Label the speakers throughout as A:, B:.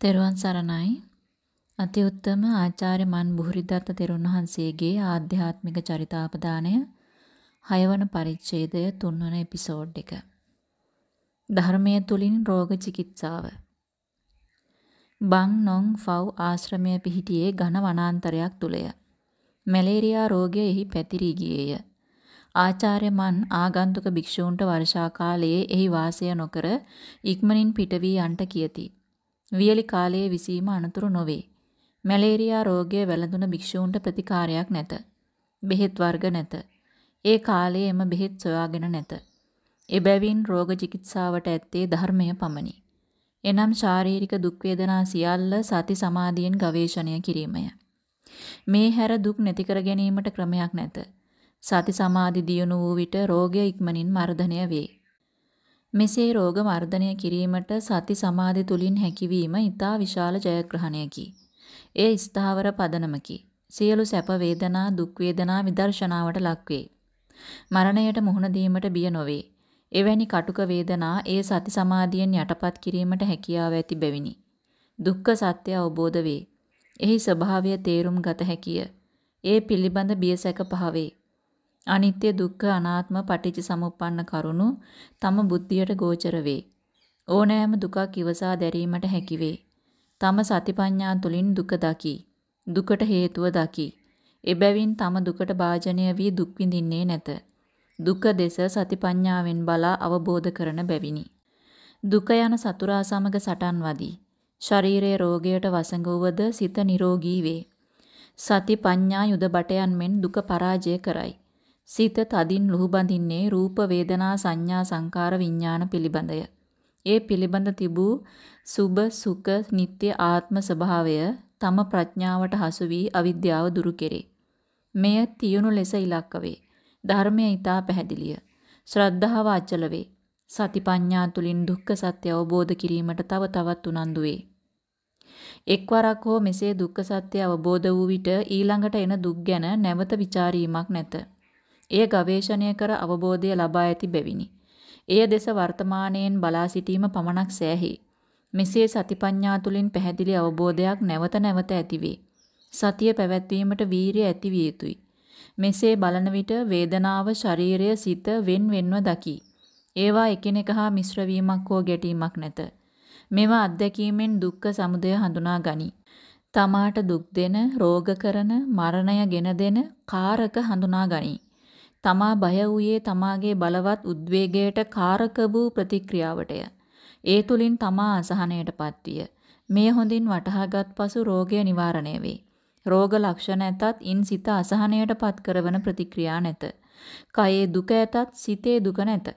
A: තෙරුවන් සරණයි. අති උත්තම ආචාර්ය මන් බුහරිදත්ත තෙරුන් වහන්සේගේ ආධ්‍යාත්මික චරිතාපදානය 6 වන පරිච්ඡේදය 3 වන එපිසෝඩ් එක. ධර්මයේ තුලින් රෝග චිකිත්සාව. බං නොන් ෆව් ආශ්‍රමය පිහිටියේ ඝන වනාන්තරයක් තුලය. මැලේරියා රෝගය එහි පැතිරී ගියේය. ආචාර්ය මන් ආගන්තුක භික්ෂූන්ට වර්ෂා කාලයේ එහි වාසය නොකර ඉක්මනින් පිට වී යන්ට කියති. වියලි කාලයේ විසීම අනතුරු නොවේ. මැලේරියා රෝගය වැළඳුන භික්ෂූන්ට ප්‍රතිකාරයක් නැත. බෙහෙත් වර්ග නැත. ඒ කාලයේ එම බෙහෙත් සොයාගෙන නැත. එබැවින් රෝග චිකිත්සාවට ඇත්තේ ධර්මය පමණි. එනම් ශාරීරික දුක් වේදනා සියල්ල සති සමාධියෙන් ගවේෂණය කිරීමය. මේ හැර දුක් නැති කර ගැනීමට ක්‍රමයක් නැත. සති සමාධි දියුණු වූ විට රෝගය ඉක්මනින් මර්ධනය වේ. මෙසේ රෝග මර්ධනය කිරීමට සති සමාධි තුලින් හැකියවීම ඊටා විශාල ජයග්‍රහණයකි. එය ස්ථාවර පදනමකි. සියලු සැප වේදනා දුක් වේදනා විදර්ශනාවට ලක්වේ. මරණයට මුහුණ දීමට බිය නොවේ. එවැනි කටුක වේදනා ඒ සති සමාධියෙන් යටපත් කිරීමට හැකියාව ඇති බැවිනි. දුක්ඛ සත්‍ය අවබෝධ වේ. එහි ස්වභාවය තේරුම් ගත හැකිය. ඒ පිළිබඳ බියසැක පහවේ. අනිත්‍ය දුක්ඛ අනාත්ම පටිච්ච සමුප්පන්න කරුණු තම බුද්ධියට ගෝචර වේ. ඕනෑම දුකක් ඉවසා දැරීමට හැකි වේ. තම සතිපඤ්ඤා තුලින් දුක දකි. දුකට හේතුව දකි. එබැවින් තම දුකට භාජනය වී දුක් විඳින්නේ නැත. දුක දෙස සතිපඤ්ඤාවෙන් බලා අවබෝධ කරන බැවිනි. දුක යන සතුරා සමග සටන් වදී. ශරීරයේ රෝගයට වසඟ වූවද සිත නිරෝගී වේ. සති පඤ්ඤා යුද බටයන් මෙන් දුක පරාජය කරයි. සිත තදින් ලුහුබඳින්නේ රූප වේදනා සංඥා සංකාර විඥාන පිළිබඳය. ඒ පිළිබඳ තිබූ සුභ සුඛ නিত্য ආත්ම ස්වභාවය තම ප්‍රඥාවට හසු වී අවිද්‍යාව දුරු කෙරේ. මෙය තියුණු ලෙස ඉලක්ක වේ. ධර්මය ඊටා පැහැදිලිය. ශ්‍රද්ධාව අචල වේ. සතිපඤ්ඤා තුලින් දුක්ඛ සත්‍ය අවබෝධ කිරීමට තව තවත් උනන්දු වේ. එක්වරක් හෝ මෙසේ දුක්ඛ සත්‍ය අවබෝධ වූ විට ඊළඟට එන දුක් ගැන නැවත ਵਿਚාරීමක් නැත. එය ගවේෂණය කර අවබෝධය ලබා ඇති බැවිනි. එය දෙස වර්තමානයෙන් බලා සිටීම පමණක් සෑහි. මෙසේ සතිපඤ්ඤා තුලින් පැහැදිලි අවබෝධයක් නැවත නැවත ඇතිවේ. සතිය පැවැත්වීමට වීරිය ඇති විය යුතුය. මෙසේ බලන විට වේදනාව ශරීරය සිත wen wenව දකි. ඒවා එකිනෙක හා මිශ්‍ර වීමක් හෝ ගැටීමක් නැත. මෙව අත්දැකීමෙන් දුක්ඛ සමුදය හඳුනා ගනි. තමාට දුක් දෙන, රෝග කරන, මරණය ගෙන දෙන කාරක හඳුනා ගනී. තමා බය වූයේ තමාගේ බලවත් උද්වේගයට කාරක වූ ප්‍රතික්‍රියාවටය. ඒ තුලින් තමා අසහනයටපත් විය. මේ හොඳින් වටහාගත් පසු රෝගය නිවාරණය වේ. රෝග ලක්ෂණ ඇතත් ඉන් සිත අසහනයටපත් කරවන ප්‍රතික්‍රියා නැත. කයේ දුක ඇතත් සිතේ දුක නැත.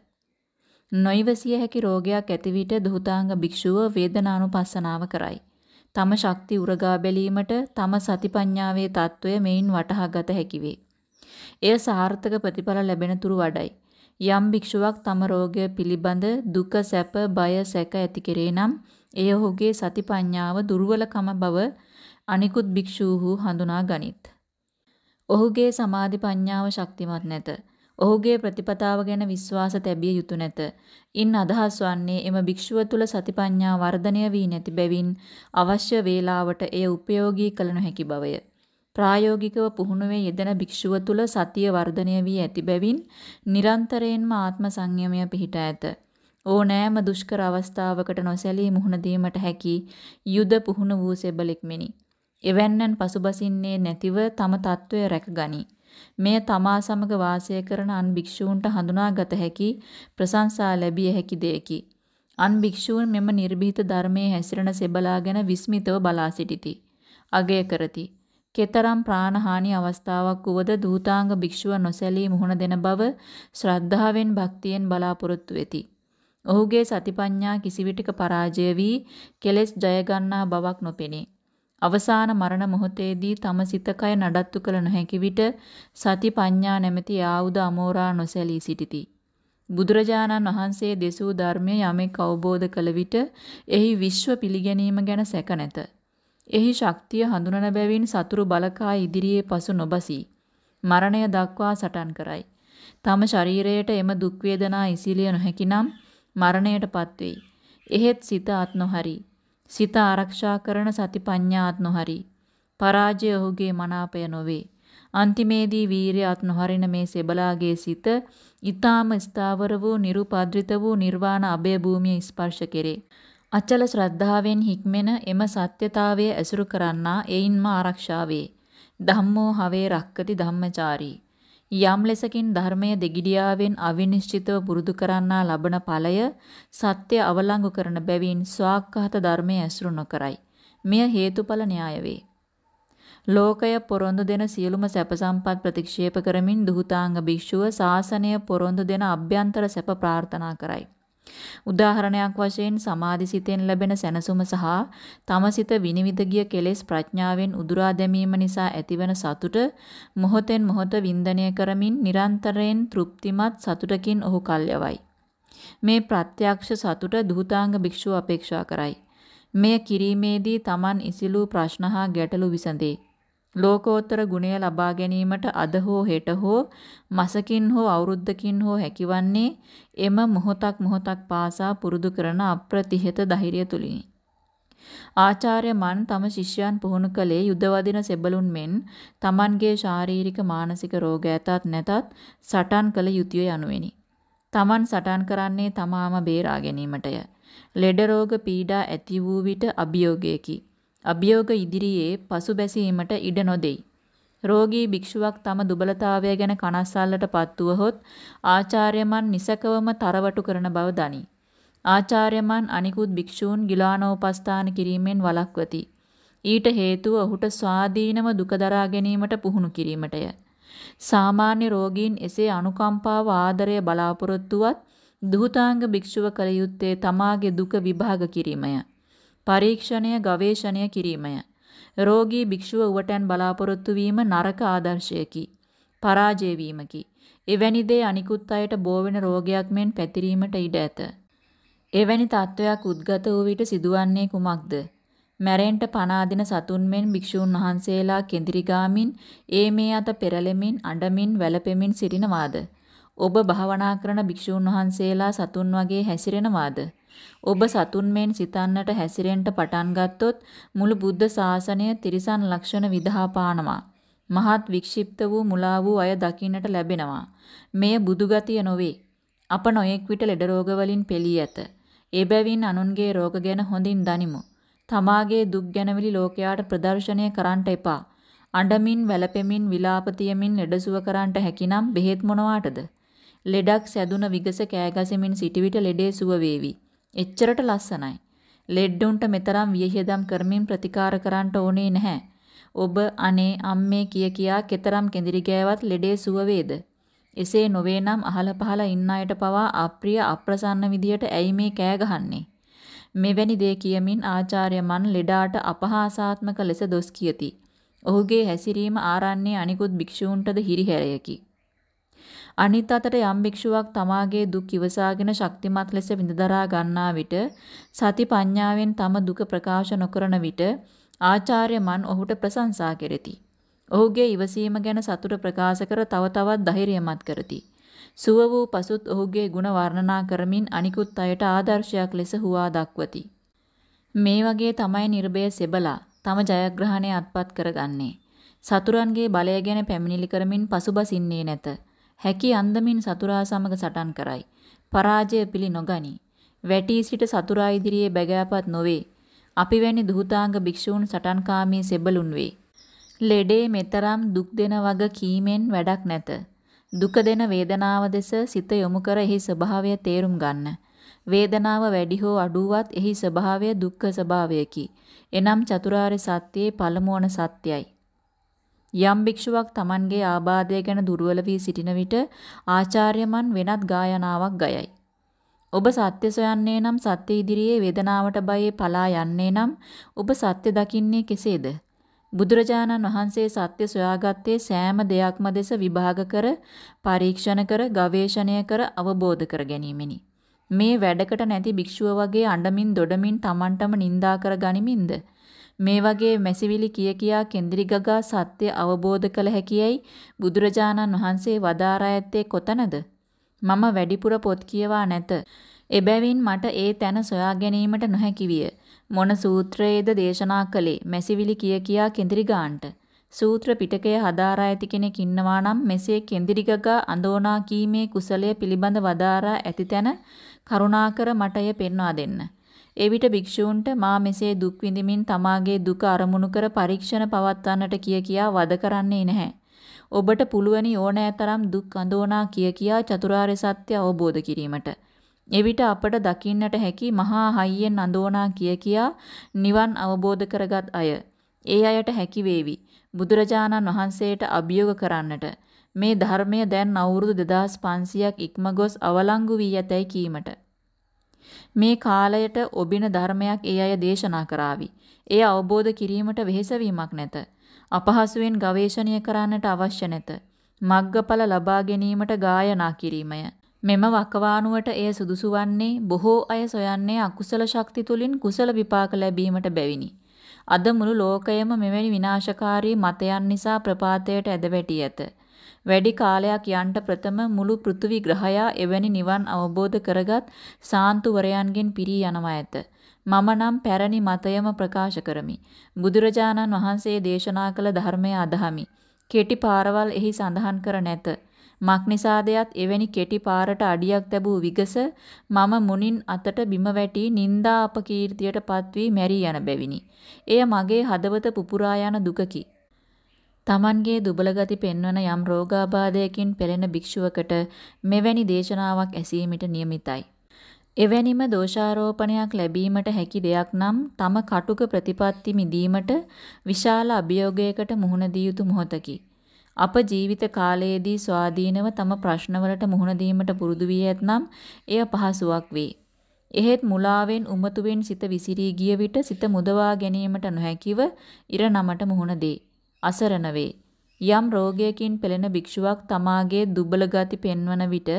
A: නොයිවසිය හැකි රෝගයක් ඇති විට දුහතාංග භික්ෂුව වේදනානුපස්සනාව කරයි. තම ශක්ති උරගා බැලීමට තම සතිපඤ්ඤාවේ తত্ত্বය මෙයින් වටහා ගත හැකි වේ. එය සාර්ථක ප්‍රතිඵල ලැබෙන තුරු වඩයි. යම් භික්ෂුවක් තම රෝගය පිළිබඳ දුක සැප බය සැක ඇති කෙරේ නම් එය ඔහුගේ සතිපඤ්ඤාව දුර්වලකම බව අනිකුත් භික්ෂූහු හඳුනා ගනිත්. ඔහුගේ සමාධි පඤ්ඤාව ශක්තිමත් නැත. ඔහුගේ ප්‍රතිපදාව ගැන විශ්වාස තැබිය යුතු නැත. ඉන් අදහස් වන්නේ එම භික්ෂුව තුල සතිපඤ්ඤා වර්ධනය වී නැති බැවින් අවශ්‍ය වේලාවට එය උපයෝගී කළ නොහැකි බවය. ප්‍රායෝගිකව පුහුණුවේ යෙදෙන භික්ෂුව තුල සතිය වර්ධනය වී ඇති බැවින් නිරන්තරයෙන්ම ආත්ම සංයමය පිහිට ඇත. ඕනෑම දුෂ්කර අවස්ථාවකට නොසැලී මුහුණ දීමට හැකි යුද පුහුණු වූ සෙබලෙක් මෙනි. එවැන්නන් පසුබසින්නේ නැතිව තම తත්වය රැකගනී. මෙය තමා සමග වාසය කරන අන් භික්ෂූන්ට හඳුනාගත හැකි ප්‍රශංසා ලැබිය හැකි දෙයකි. අන් භික්ෂූන් මෙම නිර්භීත ධර්මයේ හැසිරෙන සෙබලා ගැන විස්මිතව බලා සිටිති. අගය කරති. කෙතරම් ප්‍රාණහානි අවස්ථාවක් වුවද දූතාංග භික්ෂුව නොසැලී මුහුණ දෙන බව ශ්‍රද්ධාවෙන් භක්තියෙන් බලාපොරොත්තු වෙති. ඔහුගේ සතිපඤ්ඤා කිසිවිටක පරාජය වී කෙලෙස් ජය ගන්නා බවක් නොපෙනේ. අවසාන මරණ මොහොතේදී තම සිත කය නඩත්තු කළ නොහැකි විට සති පඤ්ඤා නැමැති ආයුධ අමෝරා නොසැලී සිටිති. බුදුරජාණන් වහන්සේ දෙසූ ධර්මය යමෙක් අවබෝධ කළ විට එහි විශ්ව පිළිගැනීම ගැන සැක නැත. එහි ශක්තිය හඳුනන බැවින් සතුරු බලකා ඉදිරියේ පසු නොබසී. මරණය දක්වා සටන් කරයි. තම ශරීරයට එම දුක් වේදනා ඉසිලිය නොහැකි නම් මරණයටපත් වෙයි. එහෙත් සිත අත් නොහරි. සිත ආරක්ෂා කරන සතිපඤ්ඤාත් නොහරි. පරාජය ඔහුගේ මනාපය නොවේ. අන්තිමේදී වීරියත් නොහරින මේ සෙබලාගේ සිත ඊ타ම ස්ථාවර වූ නිරුපද්‍රිත වූ නිර්වාණ අභය භූමිය ස්පර්ශ කෙරේ. අචල ශ්‍රද්ධාවෙන් හික්මෙන එම සත්‍යතාවය ඇසුරු කරන්නා එයින්ම ආරක්ෂා වේ. ධම්මෝ හවේ රක්කති ධම්මචාරී. යම් ලෙසකින් ධර්මයේ දෙගිඩියාවෙන් අවිනිශ්චිතව පුරුදු කරන්නා ලබන ඵලය සත්‍ය අවලංගු කරන බැවින් ස්වාක්ඛාත ධර්මයේ ඇසුරු නොකරයි. මෙය හේතුඵල න්‍යාය වේ. ලෝකය පොරොන්දු දෙන සියලුම සැප සම්පත් ප්‍රතික්ෂේප කරමින් දුහතාංග භික්ෂුව ශාසනය පොරොන්දු දෙන අභ්‍යන්තර සැප ප්‍රාර්ථනා කරයි. උදාහරණයක් වශයෙන් සමාධි සිතෙන් ලැබෙන සැනසුම සහ තම සිත විනිවිද ගිය කෙලෙස් ප්‍රඥාවෙන් උදුරා දැමීම නිසා ඇතිවන සතුට මොහොතෙන් මොහොත වින්දනය කරමින් නිරන්තරයෙන් තෘප්තිමත් සතුටකින් ඔහු කල්යවයි. මේ ප්‍රත්‍යක්ෂ සතුට දුහතාංග භික්ෂුව අපේක්ෂා කරයි. මෙය කිරීමේදී Taman ඉසිලු ප්‍රශ්න හා ගැටලු විසඳේ. ලෝකෝත්තර ගුණය ලබා ගැනීමට අද හෝ හෙට හෝ මාසකින් හෝ අවුරුද්දකින් හෝ හැකිවන්නේ එම මොහොතක් මොහොතක් පාසා පුරුදු කරන අප්‍රතිහත ධෛර්යය තුලිනි. ආචාර්ය මන් තම ශිෂ්‍යයන් පුහුණු කළේ යුදවදින සෙබළුන් මෙන් Tamanගේ ශාරීරික මානසික රෝග ඇතත් නැතත් සටන් කළ යුතුය යනුවෙනි. Taman සටන් කරන්නේ තමාම බේරා ගැනීමටය. ලෙඩ රෝග පීඩා ඇති වූ විට අභියෝගයකි. අභියෝග ඉදිරියේ පසුබැසීමට ඉඩ නොදෙයි. රෝගී භික්ෂුවක් තම දුබලතාවය ගැන කනස්සල්ලට පත්වුවහොත් ආචාර්යමන් නිසකවම තරවටු කරන බව දනි. ආචාර්යමන් අනිකුත් භික්ෂූන් ගිලානෝපස්ථාන කිරීමෙන් වළක්වති. ඊට හේතුව ඔහුට ස්වාධීනව දුක දරා ගැනීමට පුහුණු කිරීමටය. සාමාන්‍ය රෝගීන් එසේ අනුකම්පාව ආදරය බලාපොරොත්තුවත් දුහතාංග භික්ෂුව කළ යුත්තේ තමාගේ දුක විභාග කිරීමය. පරීක්ෂණය ගවේෂණය කිරීමය. රෝගී භික්ෂුව උවටන් බලාපොරොත්තු වීම නරක ආදර්ශයකි. පරාජය වීමකි. එවැනි දේ අනිකුත් අයට බෝ වෙන රෝගයක් මෙන් පැතිරීමට ඉඩ ඇත. එවැනි තත්වයක් උද්ගත වූ විට සිදුවන්නේ කුමක්ද? මැරෙන්ට පණ අදින සතුන් මෙන් භික්ෂූන් වහන්සේලා කෙඳිරිගාමින් ඒ මේ අත පෙරලෙමින් අඬමින් වැළපෙමින් සිටිනවාද? ඔබ භාවනා කරන භික්ෂූන් වහන්සේලා සතුන් වගේ හැසිරෙනවාද? ඔබ සතුන් මෙන් සිතන්නට හැසිරෙන්න පටන් ගත්තොත් මුළු බුද්ධ ශාසනය තිරිසන් ලක්ෂණ විදහා පානවා. මහත් වික්ෂිප්ත වූ මුලා වූ අය දකින්නට ලැබෙනවා. මෙය බුදුගතිය නොවේ. අප නොයෙක් විට ලෙඩ රෝග වලින් පෙළී ඇත. ඒ බැවින් අනුන්ගේ රෝග ගැන හොඳින් දනිමු. තමාගේ දුක් ගැනවිලි ලෝකයාට ප්‍රදර්ශනය කරන්නට එපා. අඬමින් වැළපෙමින් විලාප තියමින් ලෙඩසුව කරන්නට හැකිනම් බෙහෙත් මොනවාටද? ලෙඩක් සැදුන විගස කෑගසමින් සිටි විට ලෙඩේ සුව වේවි. එච්චරට ලස්සනයි. ලෙඩ්ඩුන්ට මෙතරම් වියහියදම් කරමින් ප්‍රතිකාර කරන්න ඕනේ නැහැ. ඔබ අනේ අම්මේ කිය කියා කෙතරම් කෙඳිරි ගෑවත් ලෙඩේ සුව වේද? එසේ නොවේ නම් අහල පහල ඉන්න අයට පවා අප්‍රිය අප්‍රසන්න විදියට ඇයි මේ කෑ ගහන්නේ? මෙවැනි දේ කියමින් ආචාර්ය මන් ලෙඩාට අපහාසාත්මක ලෙස දොස් කියති. ඔහුගේ හැසිරීම ආරන්නේ අනිකුත් භික්ෂූන්ටද හිරිහැරයකි. අනිත් අතට යම් භික්ෂුවක් තමාගේ දුක් ඉවසාගෙන ශක්තිමත් ලෙස විඳදරා ගන්නා විට සති පඤ්ඤාවෙන් තම දුක ප්‍රකාශ නොකරන විට ආචාර්ය මන් ඔහුට ප්‍රශංසා කෙරෙති. ඔහුගේ ඉවසීම ගැන සතුට ප්‍රකාශ කර තව තවත් ධෛර්යමත් කරති. සුව වූ පසුත් ඔහුගේ ගුණ වර්ණනා කරමින් අනිකුත් අයට ආදර්ශයක් ලෙස හුවා දක්වති. මේ වගේ තමයි නිර්භය සෙබලා තම ජයග්‍රහණය අත්පත් කරගන්නේ. සතුරන්ගේ බලය ගැන පැමිණිලි කරමින් පසුබසින්නේ නැත. හැකි අන්දමින් සතුරා සමග සටන් කරයි. පරාජය පිළි නොගනි. වැටී සිට සතුරා ඉදිරියේ බැගෑපත් නොවේ. අපි වැනි දුහතාංග භික්ෂූන් සටන්කාමී සෙබළුන් වේ. ලෙඩේ මෙතරම් දුක් දෙන වග කීමෙන් වැඩක් නැත. දුක දෙන වේදනාව දෙස සිත යොමු කර එහි ස්වභාවය තේරුම් ගන්න. වේදනාව වැඩි හෝ අඩුවත් එහි ස්වභාවය දුක්ඛ ස්වභාවයකි. එනම් චතුරාර්ය සත්‍යයේ පළමුවන සත්‍යයි. යම් භික්ෂුවක් Tamanගේ ආබාධය ගැන දුර්වල වී සිටින විට ආචාර්යමන් වෙනත් ගායනාවක් ගයයි. ඔබ සත්‍ය සොයන්නේ නම් සත්‍ය ඉදිරියේ වේදනාවට බයේ පලා යන්නේ නම් ඔබ සත්‍ය දකින්නේ කෙසේද? බුදුරජාණන් වහන්සේ සත්‍ය සොයාගත්තේ සෑම දෙයක්ම දෙස විභාග කර, පරීක්ෂණ කර, ගවේෂණය කර අවබෝධ කර ගැනීමෙනි. මේ වැඩකට නැති භික්ෂුව වගේ අඬමින් දොඩමින් Tamanටම නිඳා කර ගනිමින්ද? මේ වගේ මැසිවිලි කිය කියා කෙන්දිරි ගගා සත්‍ය අවබෝධ කළ හැකියයි බුදුරජාණන් වහන්සේ වදාරා ඇත්තේ කොතනද? මම වැඩිපුර පොත් කියවා නැත. එබැවින් මට ඒ තැන සොයා ගැනීමට නොහැකි විය. මොන සූත්‍රයේද දේශනා කළේ මැසිවිලි කිය කියා කෙඳිරි ගාන්ට. සූත්‍ර පිටකය හදාරා ඇති කෙනෙක් ඉන්නවා නම් මෙසේ කෙඳිරි ගගා අඳෝනා කීමේ කුසලය පිළිබඳ වදාරා ඇති තැන කරුණාකර මට එය පෙන්වා දෙන්න. එවිට භික්ෂූන්ට මා මෙසේ දුක් විඳිමින් තමාගේ දුක අරමුණු කර පරීක්ෂණ පවත්වන්නට කිය කියා වද කරන්නේ නැහැ. ඔබට පුළුවනි ඕනෑතරම් දුක් අඳෝනා කිය කියා චතුරාර්ය සත්‍ය අවබෝධ කිරීමට. එවිට අපට දකින්නට හැකි මහා හයියෙන් අඳෝනා කිය කියා නිවන් අවබෝධ කරගත් අය. ඒ අයට හැකි වේවි. බුදුරජාණන් වහන්සේට අභියෝග කරන්නට මේ ධර්මය දැන් අවුරුදු 2500ක් ඉක්ම ගොස් අවලංගු වී ඇතැයි කීමට. මේ කාලයට ඔබින ධර්මයක් ඒ අය දේශනා කරાવી. එය අවබෝධ කිරීමට වෙහෙසවීමක් නැත. අපහසුවෙන් ගවේෂණය කරන්නට අවශ්‍ය නැත. මග්ගඵල ලබා ගැනීමට ගායනා කිරීමය. මෙම වකවානුවට එය සුදුසු වන්නේ බොහෝ අය සොයන්නේ අකුසල ශක්ති තුලින් කුසල විපාක ලැබීමට බැවිනි. අද මුළු ලෝකයම මෙවැනි විනාශකාරී මතයන් නිසා ප්‍රපාතයට ඇද වැටි ඇත. වැඩි කාලයක් යන්ට ප්‍රථම මුළු පෘථිවි ග්‍රහයා එවැනි නිවන් අවබෝධ කරගත් සාන්තුවරයන්ගෙන් පිරී යනවා ඇත. මම නම් පැරණි මතයම ප්‍රකාශ කරමි. බුදුරජාණන් වහන්සේ දේශනා කළ ධර්මය අදහමි. කෙටි පාරවල් එහි සඳහන් කර නැත. මක්නිසාදයත් එවැනි කෙටි පාරට අඩියක් තැබූ විගස මම මුනින් අතට බිම වැටි නිന്ദා අපකීර්තියට පත්වී මැරී යන බැවිනි. එය මගේ හදවත පුපුරා යන දුකකි. තමන්ගේ දුබල ගති පෙන්වන යම් රෝගාබාධයකින් පෙළෙන භික්ෂුවකට මෙවැනි දේශනාවක් ඇසීමට නියමිතයි. එවැනිම දෝෂාරෝපණයක් ලැබීමට හැකි දෙයක් නම් තම කටුක ප්‍රතිපත්ති මිදීමට විශාල අභියෝගයකට මුහුණ දිය යුතු මොහොතකි. අප ජීවිත කාලයේදී ස්වාධීනව තම ප්‍රශ්නවලට මුහුණ දීමට පුරුදු වී ඇතනම් එය පහසුවක් වේ. එහෙත් මුලාවෙන් උමතුවෙන් සිත විසිරී ගිය විට සිත මුදවා ගැනීමට නොහැකිව ඉර නමට මුහුණ දේ. අසරණ වේ. යම් රෝගයකින් පෙළෙන භික්ෂුවක් තමාගේ දුබල ගති පෙන්වන විට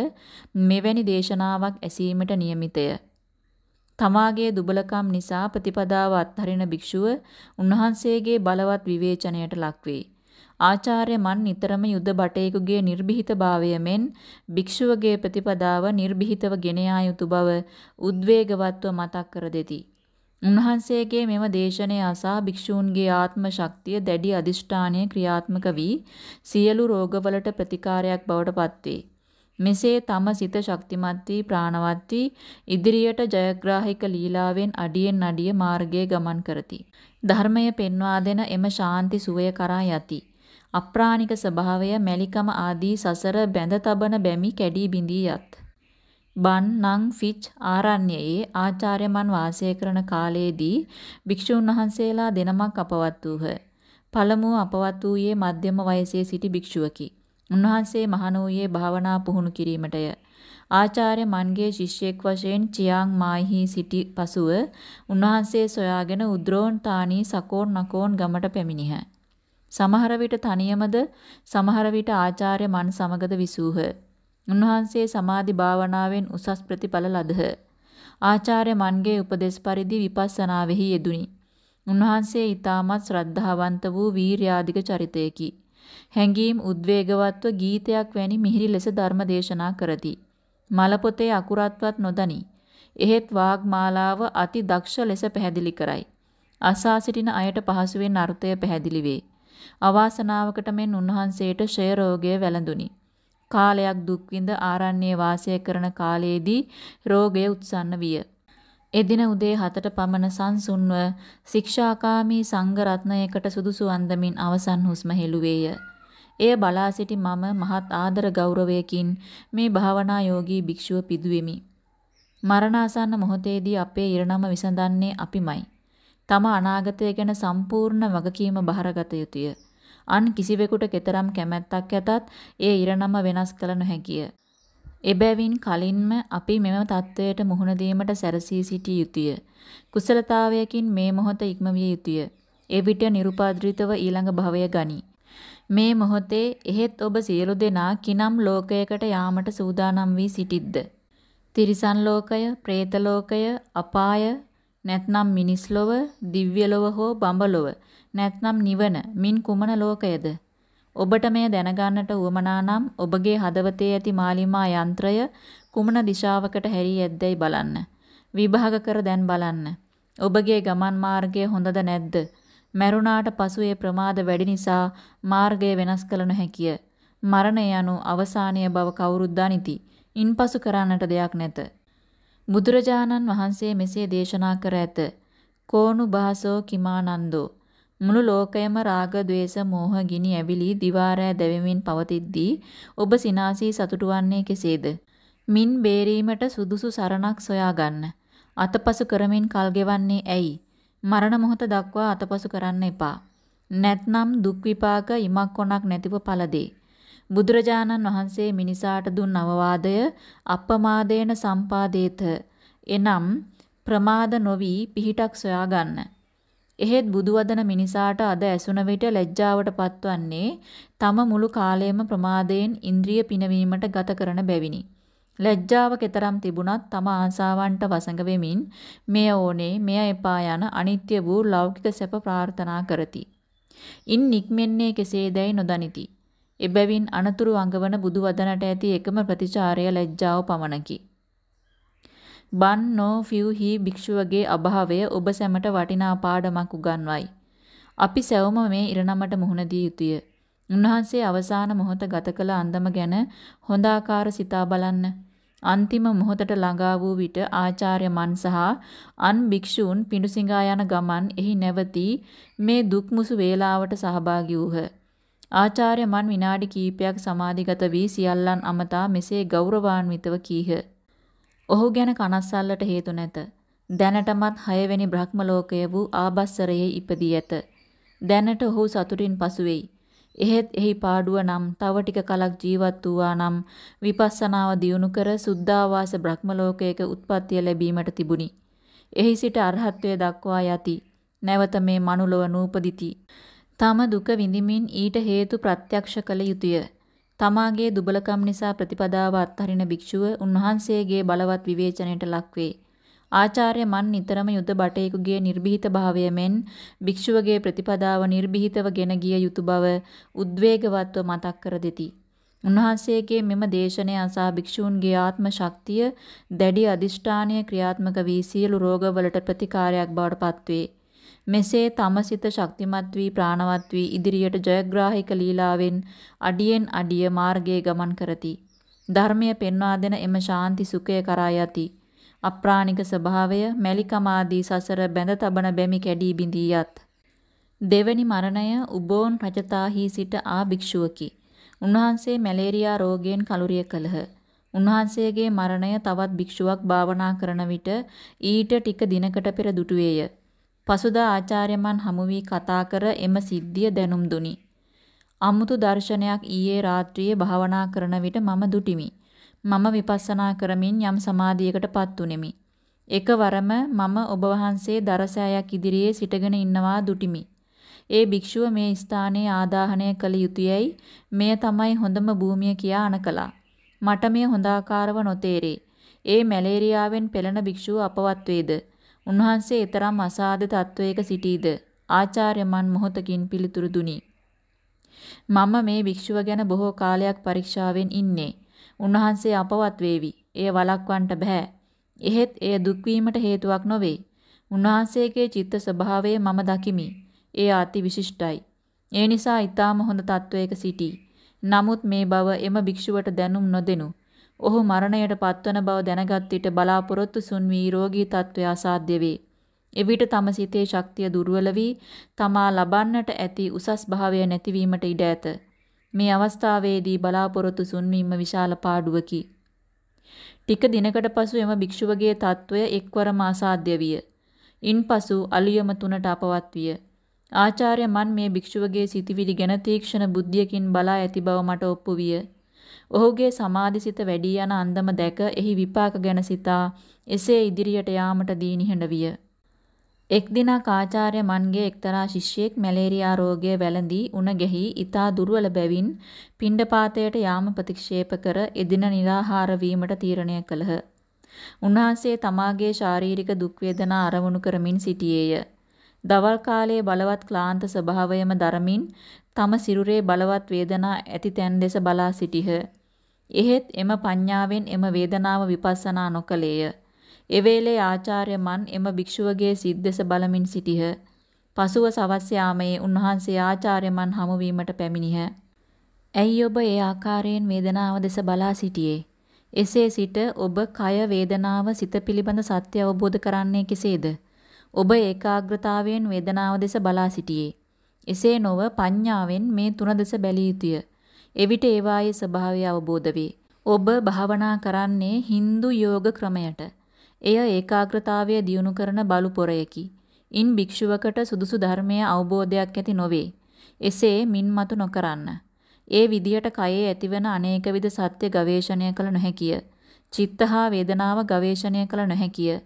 A: මෙවැනි දේශනාවක් ඇසීමට නියමිතය. තමාගේ දුබලකම් නිසා ප්‍රතිපදාව අත්හරින භික්ෂුව උන්වහන්සේගේ බලවත් විවේචනයට ලක්වේ. ආචාර්ය මන් නිතරම යුද බටේකුගේ නිර්භීත භාවය මෙන් භික්ෂුවගේ ප්‍රතිපදාව නිර්භීතව ගෙන යුතු බව උද්වේගවත්ව මතක් කර දෙති. උන්වහන්සේගේ මෙම දේශනය අසා භික්ෂූන්ගේ ආත්ම ශක්තිය දැඩි අදිෂ්ඨානය ක්‍රියාත්මක වී සියලු රෝගවලට ප්‍රතිකාරයක් බවට පත්වේ. මෙසේ තම සිත ශක්තිමත් වී ප්‍රාණවත් වී ඉදිරියට ජයග්‍රාහික ලීලාවෙන් අඩියෙන් අඩිය මාර්ගයේ ගමන් කරති. ධර්මය පෙන්වා දෙන එම ශාන්ති සුවය කරා යති. අප්‍රාණික ස්වභාවය මැලිකම ආදී සසර බැඳ තබන බැමි කැඩී බිඳී යත්. බන් නං ෆිච් ආරණ්‍යයේ ආචාර්යමන් වාසය කරන කාලයේදී භික්ෂුන් වහන්සේලා දෙනමක් අපවත් වූහ. පළමුව අපවත් වූයේ මධ්‍යම වයසේ සිටි භික්ෂුවකි. උන්වහන්සේ මහණ වූයේ භාවනා පුහුණු කිරීමටය. ආචාර්ය මන්ගේ ශිෂ්‍යෙක් වශයෙන් චියාං මායිහි සිටි පසුව උන්වහන්සේ සොයාගෙන උද්‍රෝන් තානී සකෝන් නකෝන් ගමට පැමිණිහ. සමහර විට තනියමද සමහර විට ආචාර්ය මන් සමගද විසූහ. උන්වහන්සේ සමාධි භාවනාවෙන් උසස් ප්‍රතිඵල ලදහ. ආචාර්ය මන්ගේ උපදෙස් පරිදි විපස්සනාවෙහි යෙදුනි. උන්වහන්සේ ඊටමත් ශ්‍රද්ධාවන්ත වූ වීර්යාධික චරිතයකි. හැඟීම් උද්වේගවත්ව ගීතයක් වැනි මිහිරි ලෙස ධර්ම දේශනා කරති. මල පොතේ අකුරත්වත් නොදනි. එහෙත් වාග්මාලාව අති දක්ෂ ලෙස පැහැදිලි කරයි. අසා සිටින අයට පහසුවෙන් අර්ථය පැහැදිලි වේ. අවාසනාවකට මෙන් උන්වහන්සේට ෂය රෝගය වැළඳුනි. කාලයක් දුක් විඳ ආරණ්‍යයේ වාසය කරන කාලයේදී රෝගය උත්සන්න විය. එදින උදේ 7ට පමණ සංසුන්ව ශික්ෂාකාමී සංඝ රත්නයකට සුදුසු අන්දමින් අවසන් හුස්ම හෙළුවේය. එය බලා සිටි මම මහත් ආදර ගෞරවයකින් මේ භාවනා යෝගී භික්ෂුව පිදුවෙමි. මරණාසන්න මොහොතේදී අපේ ඉරණම විසඳන්නේ අපිමයි. තම අනාගතය ගැන සම්පූර්ණ වගකීම බහරගත යුතුය. අන් කිසිවෙකුට කෙතරම් කැමැත්තක් ඇතත් ඒ ඉරණම වෙනස් කළ නොහැකිය. එබැවින් කලින්ම අපි මෙම தത്വයට මුහුණ දීමට සැරසී සිටිය යුතුය. කුසලතාවයකින් මේ මොහොත ඉක්මවිය යුතුය. එවිට nirupadritaව ඊළඟ භවය ගනි. මේ මොහොතේ එහෙත් ඔබ සියලු දෙනා කිනම් ලෝකයකට යාමට සූදානම් වී සිටිද්ද? තිරිසන් ලෝකය, പ്രേත ලෝකය, අපාය, නැත්නම් මිනිස් ලොව, දිව්‍ය ලොව හෝ බඹ ලොව නැත්නම් නිවන මින් කුමන ලෝකයද? ඔබට මෙය දැනගන්නට උවමනා නම් ඔබගේ හදවතේ ඇති මාලිමා යන්ත්‍රය කුමන දිශාවකට හැරී ඇද්දැයි බලන්න. විභාග කර දැන් බලන්න. ඔබගේ ගමන් මාර්ගය හොඳද නැද්ද? මැරුණාට පසු ඒ ප්‍රමාද වැඩි නිසා මාර්ගය වෙනස් කළ නොහැකිය. මරණය යනු අවසානීය බව කවුරුත් දනිති. ඉන්පසු කරන්නට දෙයක් නැත. බුදුරජාණන් වහන්සේ මෙසේ දේශනා කර ඇත. කෝනු භාසෝ කිමානන්දෝ මුළු ලෝකයම රාග, ద్వේස, මෝහ ගිනි ඇවිලි දිවාරෑ දැවෙමින් පවතිද්දී ඔබ සිනාසී සතුටු වන්නේ කෙසේද? මින් බේරීමට සුදුසු සරණක් සොයාගන්න. අතපසු කරමින් කල් ගෙවන්නේ ඇයි? මරණ මොහොත දක්වා අතපසු කරන්න එපා. නැත්නම් දුක් විපාක ඉමක් කොනක් නැතිව පළදේ. බුදුරජාණන් වහන්සේ මිනිසාට දුන් අවවාදය අප්පමාදේන සම්පාදේත. එනම් ප්‍රමාද නොවි පිහිටක් සොයාගන්න. එහෙත් බුදුවදන මිනිසාට අද ඇසුන විට ලැජ්ජාවට පත්වන්නේ තම මුළු කාලයම ප්‍රමාදයෙන් ඉන්ද්‍රිය පිනවීමට ගත කරන බැවිනි. ලැජ්ජාව කෙතරම් තිබුණත් තම ආසාවන්ට වසඟ වෙමින් මෙය ඕනේ මෙය එපා යන අනිත්‍ය වූ ලෞකික සැප ප්‍රාර්ථනා කරති. ඉන් නික්මෙන්නේ කෙසේදැයි නොදනිති. එබැවින් අනතුරු අඟවන බුදුවදනට ඇති එකම ප්‍රතිචාරය ලැජ්ජාව පමණකි. බන් නෝ ෆිව්හි භික්ෂුවගේ අභාවය ඔබ සැමට වටිනා පාඩමක් උගන්වයි. අපි සැවම මේ ඉරණමට මුහුණ දී යුතුය. උන්වහන්සේ අවසාන මොහොත ගත කළ අන්දම ගැන හොඳ ආකාර සිතා බලන්න. අන්තිම මොහොතට ළඟා වූ විට ආචාර්ය මන් සහ අන් භික්ෂූන් පිඬුසිඟා යන ගමන් එහි නැවතී මේ දුක්මුසු වේලාවට සහභාගී වූහ. ආචාර්ය මන් විනාඩි කිහිපයක් සමාධිගත වී සියල්ලන් අමතා මෙසේ ගෞරවාන්විතව කීහ. ඔහු ගැන කනස්සල්ලට හේතු නැත. දැනටමත් 6 වෙනි බ්‍රහ්ම ලෝකය වූ ආබස්සරයේ ඉපදී ඇත. දැනට ඔහු සතුටින් පසු වෙයි. එහෙත් එහි පාඩුව නම් තව ටික කලක් ජීවත් වූවා නම් විපස්සනාව දියුණු කර සුද්ධාවාස බ්‍රහ්ම ලෝකයක උත්පත්තිය ලැබීමට තිබුණි. එහි සිට අරහත්වයේ දක්වා යති. නැවත මේ මනුලොව නූපදිති. තම දුක විඳිමින් ඊට හේතු ප්‍රත්‍යක්ෂ කළ යුතුය. තමාගේ දුබලකම් නිසා ප්‍රතිපදාව අත්හරින භික්ෂුව උන්වහන්සේගේ බලවත් විවේචනයට ලක්වේ. ආචාර්ය මන් නිතරම යුද බටේකුගේ නිර්භීත භාවය මෙන් භික්ෂුවගේ ප්‍රතිපදාව නිර්භීතව ගෙන ගිය යුතු බව උද්වේගවත්ව මතක් කර දෙති. උන්වහන්සේගේ මෙම දේශනය අසා භික්ෂූන්ගේ ආත්ම ශක්තිය දැඩි අදිෂ්ඨානීය ක්‍රියාත්මක වී සියලු රෝගවලට ප්‍රතිකාරයක් බවට පත්වේ. මෙසේ තම සිත ශක්තිමත් වී ප්‍රාණවත් වී ඉදිරියට ජයග්‍රාහික ලීලාවෙන් අඩියෙන් අඩිය මාර්ගයේ ගමන් කරති. ධර්මය පෙන්වා දෙන එම ශාන්ති සුඛය කරා යති. අප්‍රාණික ස්වභාවය මැලිකම ආදී සසර බැඳ තබන බැමි කැඩී බිඳී යත්. දෙවැනි මරණය උබෝන් රජතාහි සිට ආ භික්ෂුවකි. උන්වහන්සේ මැලේරියා රෝගයෙන් කලුරිය කළහ. උන්වහන්සේගේ මරණය තවත් භික්ෂුවක් භාවනා කරන විට ඊට ටික දිනකට පෙර දුටුවේය. පසුදා ආචාර්යමන් හමු වී කතා කර එම සිද්ධිය දැනුම් දුනි. අමුතු දර්ශනයක් ඊයේ රාත්‍රියේ භාවනා කරන විට මම දුටිමි. මම විපස්සනා කරමින් යම් සමාධියකටපත් උනේමි. එකවරම මම ඔබ වහන්සේ දරසෑයක් ඉදිරියේ සිටගෙන ඉන්නවා දුටිමි. ඒ භික්ෂුව මේ ස්ථානයේ ආදාහනය කළ යුතුයයි මෙය තමයි හොඳම භූමිය කියා අනකලා. මට මෙය හොඳාකාරව නොතේරේ. ඒ මැලේරියාවෙන් පෙළෙන භික්ෂුව අපවත් වේද? උන්වහන්සේ ඊතරම් අසාද තත්වයක සිටීද ආචාර්ය මන් මොහොතකින් පිළිතුරු දුනි. මම මේ භික්ෂුව ගැන බොහෝ කාලයක් පරීක්ෂාවෙන් ඉන්නේ. උන්වහන්සේ අපවත් වේවි. එය වළක්වන්නට බෑ. එහෙත් එය දුක් වීමට හේතුවක් නොවේ. උන්වහන්සේගේ චිත්ත ස්වභාවය මම දකිමි. එය අති විශිෂ්ටයි. ඒ නිසා ඊටාම හොඳ තත්වයක සිටී. නමුත් මේ බව එම භික්ෂුවට දැනුම් නොදෙනු ඔහු මරණයට පත්වන බව දැනගත් විට බලාපොරොත්තු සුන් වී රෝගී තත්වය අසාධ්‍ය වේ. එවිට තම සිතේ ශක්තිය දුර්වල වී තමා ලබන්නට ඇති උසස් භාවය නැතිවීමට ඉඩ ඇත. මේ අවස්ථාවේදී බලාපොරොත්තු සුන්වීම විශාල පාඩුවකි. ටික දිනකට පසු එම භික්ෂුවගේ තත්වය එක්වරම අසාධ්‍ය විය. ඉන්පසු අලියම තුනට අපවත් විය. ආචාර්ය මන් මේ භික්ෂුවගේ සිටිවිලි ගැන තීක්ෂණ බුද්ධියකින් බලා ඇති බව මට ඔප්පු විය. ඔහුගේ සමාධිසිත වැඩි යන අන්දම දැක එහි විපාක ගැන සිතා එසේ ඉදිරියට යාමට දී නිහඬ විය. එක් දිනක් ආචාර්ය මන්ගේ එක්තරා ශිෂ්‍යයෙක් මැලේරියා රෝගය වැළඳී උණ ගැහි ඊතා දුර්වල බැවින් පිණ්ඩපාතයට යාම ප්‍රතික්ෂේප කර එදින निराහාර වීමට තීරණය කළහ. උන්වහන්සේ තමාගේ ශාරීරික දුක් වේදනා අරමුණු කරමින් සිටියේය. දවල් කාලයේ බලවත් ක්ලාන්ත ස්වභාවයම දරමින් තම සිරුරේ බලවත් වේදනා ඇති තැන් දෙස බලා සිටිහ. එහෙත් එම පඤ්ඤාවෙන් එම වේදනාව විපස්සනා නොකලේය. එවේලේ ආචාර්ය මන් එම භික්ෂුවගේ සිත් දෙස බලමින් සිටිහ. පසුව සවස් යාමයේ උන්වහන්සේ ආචාර්ය මන් හමුවීමට පැමිණිහ. ඇයි ඔබ ඒ ආකාරයෙන් වේදනාව දෙස බලා සිටියේ? එසේ සිට ඔබ කය වේදනාව සිත පිළිබඳ සත්‍ය අවබෝධ කරන්නේ කෙසේද? ඔබ ඒකාග්‍රතාවයෙන් වේදනාව දෙස බලා සිටියේ. එසේ නොව පඤ්ඤාවෙන් මේ තුන දෙස බැලිය යුතුය. එවිට ඒවායේ ස්වභාවය අවබෝධ වේ. ඔබ භාවනා කරන්නේ Hindu යෝග ක්‍රමයට. එය ඒකාග්‍රතාවය දියුණු කරන බලු පොරයකි. ඉන් භික්ෂුවකට සුදුසු ධර්මයේ අවබෝධයක් ඇති නොවේ. එසේ මින්මතු නොකරන්න. ඒ විදියට කයේ ඇතිවන අනේක විද සත්‍ය ගවේෂණය කළ නොහැකිය. චිත්ත හා වේදනාව ගවේෂණය කළ නොහැකිය.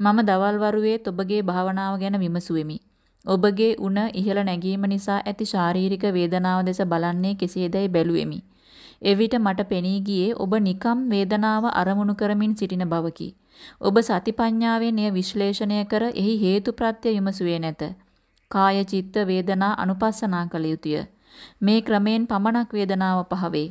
A: මම දවල් වරුවේත් ඔබගේ භාවනාව ගැන විමසුවෙමි. ඔබගේ උණ ඉහළ නැගීම නිසා ඇති ශාරීරික වේදනාව දෙස බලන්නේ කෙසේදයි බැලුවෙමි. එවිට මට පෙනී ගියේ ඔබ නිකම් වේදනාව අරමුණු කරමින් සිටින බවකි. ඔබ සතිපඤ්ඤාවෙන් එය විශ්ලේෂණය කර එහි හේතුප්‍රත්‍ය විමසුවේ නැත. කාය චිත්ත වේදනා අනුපස්සනා කළ යුතුය. මේ ක්‍රමයෙන් පමණක් වේදනාව පහවේ.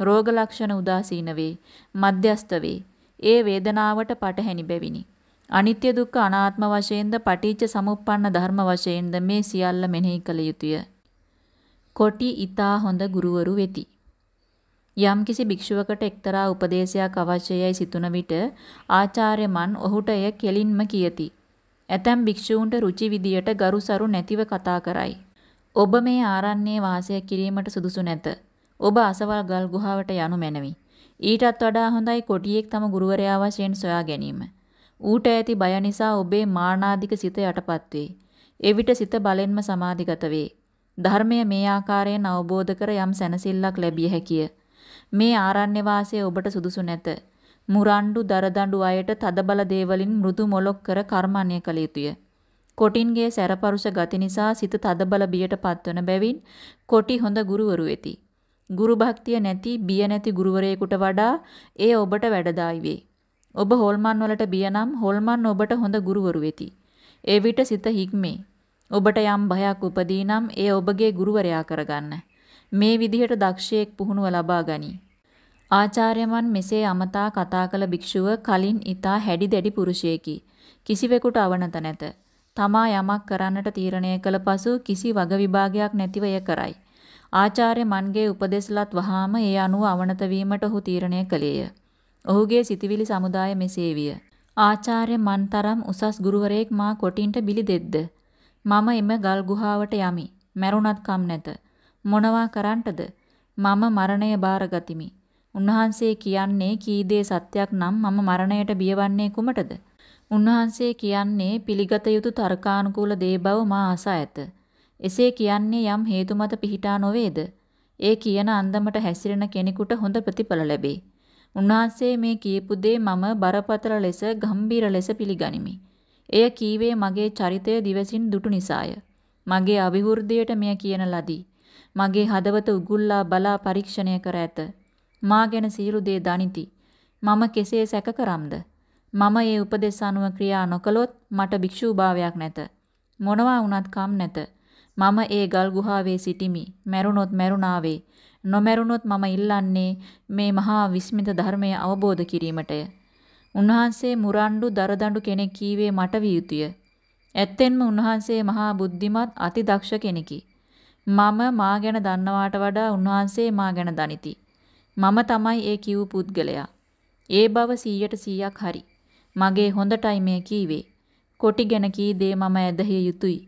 A: රෝග ලක්ෂණ උදාසීන වේ. මධ්‍යස්ත වේ. ඒ වේදනාවට පටහැනි බැවිනි. අනිත්‍ය දුක්ඛ අනාත්ම වශයෙන්ද පටිච්ච සමුප්පන්න ධර්ම වශයෙන්ද මේ සියල්ල මෙනෙහි කළ යුතුය. කොටි ඊතා හොඳ ගුරුවරු වෙති. යම්කිසි භික්ෂුවකට එක්තරා උපදේශයක් අවශ්‍යයයි සිතුන විට ආචාර්යමන් ඔහුට එය කෙලින්ම කියති. ඇතැම් භික්ෂූන්ට රුචි විදියට ගරුසරු නැතිව කතා කරයි. ඔබ මේ ආරණ්‍යයේ වාසය කිරීමට සුදුසු නැත. ඔබ අසවල් ගල් ගුහාවට යනු මැනවි. ඊටත් වඩා හොඳයි කොටියෙක් තම ගුරුවරයා වශයෙන් සොයා ගැනීම. ඌට ඇති බය නිසා ඔබේ මානාධික සිත යටපත් වේ. එවිට සිත බලෙන්ම සමාධිගත වේ. ධර්මය මේ ආකාරයෙන් අවබෝධ කර යම් සැනසෙල්ලක් ලැබිය හැකිය. මේ ආරණ්‍ය වාසය ඔබට සුදුසු නැත. මුරණ්ඩු දරදඬු අයට තදබල දේවලින් මෘදු මොලොක් කර කර්මණ්‍ය කළ යුතුය. කොටින්ගේ සැරපරුෂ ගති නිසා සිත තදබල බියට පත්වන බැවින් කොටි හොඳ ගුරුවරු වෙති. ගුරු භක්තිය නැති බිය නැති ගුරුවරයෙකුට වඩා ඒ ඔබට වැඩදායි වේ. ඔබ හොල්මන් වලට බිය නම් හොල්මන් ඔබට හොඳ ගුරුවරු වෙති. ඒ විට සිත හික්මේ. ඔබට යම් භයක් උපදී නම් ඒ ඔබගේ ගුරුවරයා කරගන්න. මේ විදිහට දක්ෂයෙක් පුහුණුව ලබා ගනී. ආචාර්යමන් මෙසේ අමතා කතා කළ භික්ෂුව කලින් ඊතා හැඩි දැඩි පුරුෂයෙකි. කිසිවෙකුට අවනත නැත. තමා යමක් කරන්නට තීරණය කළ පසු කිසි වග විභාගයක් නැතිව එය කරයි. ආචාර්ය මන්ගේ උපදෙස්ලත් වහාම ඒ අනුව අවනත වීමට ඔහු තීරණය කළේය. ඔහුගේ සිතිවිලි සමුදාය මෙසේ විය. ආචාර්ය මන්තරම් උසස් ගුරුවරයෙක් මා කොටින්ට බිලි දෙද්ද. මම එම ගල් ගුහාවට යමි. මැරුණත් කම් නැත. මොනවා කරන්නටද? මම මරණය බාරගතිමි. උන්වහන්සේ කියන්නේ කී දේ සත්‍යක් නම් මම මරණයට බියවන්නේ කුමටද? උන්වහන්සේ කියන්නේ පිළිගත යුතු තර්කානුකූල දේ බව මා අසා ඇත. එසේ කියන්නේ යම් හේතු මත පිහිටා නොවේද? ඒ කියන අන්දමට හැසිරෙන කෙනෙකුට හොඳ ප්‍රතිඵල ලැබේ. උන්වහන්සේ මේ කියපු දේ මම බරපතල ලෙස ගම්බීර ලෙස පිළිගනිමි. එය කීවේ මගේ චරිතය දිවසින් දුටු නිසාය. මගේ අභිවෘද්ධියට මෙය කියන ලදී. මගේ හදවත උගුල්ලා බලා පරීක්ෂණය කර ඇත. මා ගැන සියලු දේ දනිති. මම කෙසේ සැක කරම්ද? මම ඒ උපදෙස් අනුව ක්‍රියා නොකළොත් මට භික්ෂූ භාවයක් නැත. මොනවා වුණත් කම් නැත. මම ඒ ගල් ගුහාවේ සිටිමි. මැරුණොත් මැරුණාවේ. නොමැරුණොත් මම ඉල්ලන්නේ මේ මහා විස්මිත ධර්මය අවබෝධ කිරීමටය. උන්වහන්සේ මුරණ්ඩු දරදඬු කෙනෙක් කීවේ මට විය යුතුය. ඇත්තෙන්ම උන්වහන්සේ මහා බුද්ධිමත් අතිදක්ෂ කෙනෙකි. මම මා ගැන දන්නවාට වඩා උන්වහන්සේ මා ගැන දනිති. මම තමයි ඒ කිව් පුද්ගලයා. ඒ බව 100ට 100ක් හරි. මගේ හොඳටයි මේ කීවේ. කොටි ගැන කී දේ මම ඇදහිය යුතුයි.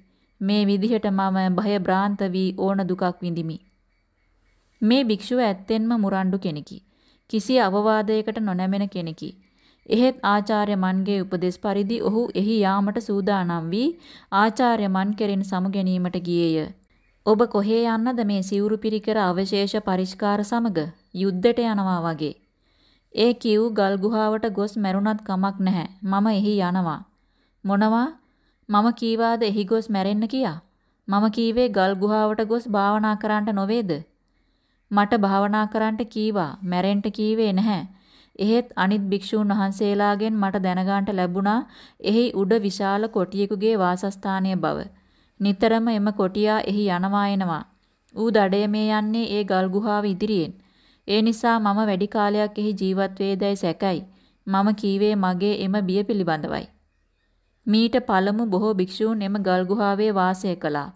A: මේ විදිහට මම භය භ්‍රාන්ත වී ඕන දුකක් විඳිමි. මේ භික්ෂුව ඇත්තෙන්ම මුරණ්ඩු කෙනෙකි. කිසි අවවාදයකට නොනැමෙන කෙනෙකි. එහෙත් ආචාර්ය මන්ගේ උපදෙස් පරිදි ඔහු එහි යාමට සූදානම් වී ආචාර්ය මන් කෙරෙන් සමු ගැනීමට ගියේය. ඔබ කොහේ යන්නද මේ සිවුරු පිරිකර අවශේෂ පරිස්කාර සමග යුද්ධයට යනවා වගේ. ඒ කිව් ගල් ගුහාවට ගොස් මැරුණත් කමක් නැහැ. මම එහි යනවා. මොනවා? මම කීවාද එහි ගොස් මැරෙන්න කියා? මම කීවේ ගල් ගුහාවට ගොස් භාවනා කරන්නට නොවේද? මට භාවනා කරන්නට කීවා මැරෙන්න කීවේ නැහැ. එහෙත් අනිත් භික්ෂූන් වහන්සේලාගෙන් මට දැනගන්නට ලැබුණා එහි උඩ විශාල කොටියෙකුගේ වාසස්ථානය බව. නිතරම එම කොටියා එහි යනවා එනවා. ඌ දඩයමේ යන්නේ ඒ ගල් ගුහාව ඉදිරියෙන්. ඒ නිසා මම වැඩි කාලයක් එහි ජීවත් වේදයි සැකයි. මම කීවේ මගේ එම බිය පිළිබඳවයි. මීට පළමු බොහෝ භික්ෂූන් එම ගල් ගුහාවේ වාසය කළා.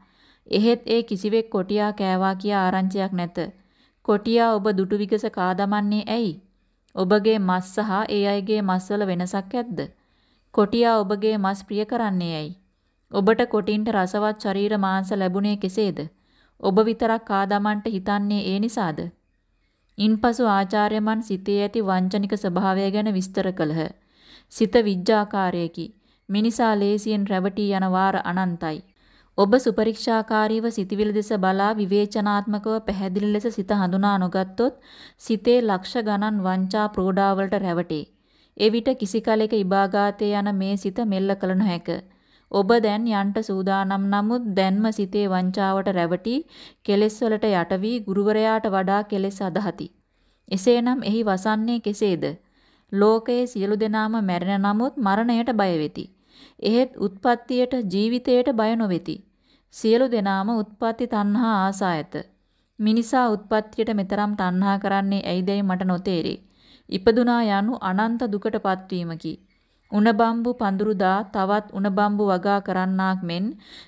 A: එහෙත් ඒ කිසිවෙක් කොටියා කෑවා කියා ආරංචියක් නැත. කොටියා ඔබ දුටු විගස කා දමන්නේ ඇයි? ඔබගේ මස් සහ ඒ අයගේ මස්වල වෙනසක් ඇද්ද? කොටියා ඔබගේ මස් ප්‍රිය කරන්නේ ඇයි? ඔබට කොටින්ට රසවත් ශරීර මාංශ ලැබුණේ කෙසේද? ඔබ විතරක් කා දමන්ට හිතන්නේ ඒ නිසාද? ඉන්පසු ආචාර්යමන් සිතේ ඇති වංචනික ස්වභාවය ගැන විස්තර කළහ. සිත විඥාකාරයකි. මිනිසා ලේසියෙන් රැවටී යන වාර අනන්තයි. ඔබ සුපරික්ෂාකාරීව සිතවිලි දෙස බලා විවේචනාත්මකව පැහැදිලි ලෙස සිත හඳුනා නොගත්තොත් සිතේ ලක්ෂ ගණන් වංචා ප්‍රෝඩාවලට රැවටේ. එවිට කිසි කලෙක ඉබාගාතේ යන මේ සිත මෙල්ල කළ නොහැක. ඔබ දැන් යන්ට සූදානම් නමුත් දැන්ම සිතේ වංචාවට රැවටි කෙලෙස් වලට යට වී ගුරුවරයාට වඩා කෙලෙස් අදහති. එසේනම් එහි වසන්නේ කෙසේද? ලෝකයේ සියලු දෙනාම මැරෙන නමුත් මරණයට බය වෙති. එහෙත් උත්පත්තියට ජීවිතයට බය නොවේති. සියලු දෙනාම උත්පත්ති තණ්හා ආසා ඇත. මිනිසා උත්පත්තියට මෙතරම් තණ්හා කරන්නේ ඇයිදයි මට නොතේරේ. ඉපදුනා යනු අනන්ත දුකට පත්වීමකි. උණබම්බු පඳුරුදා තවත් උණබම්බු වගා කරන්නාක් මෙන්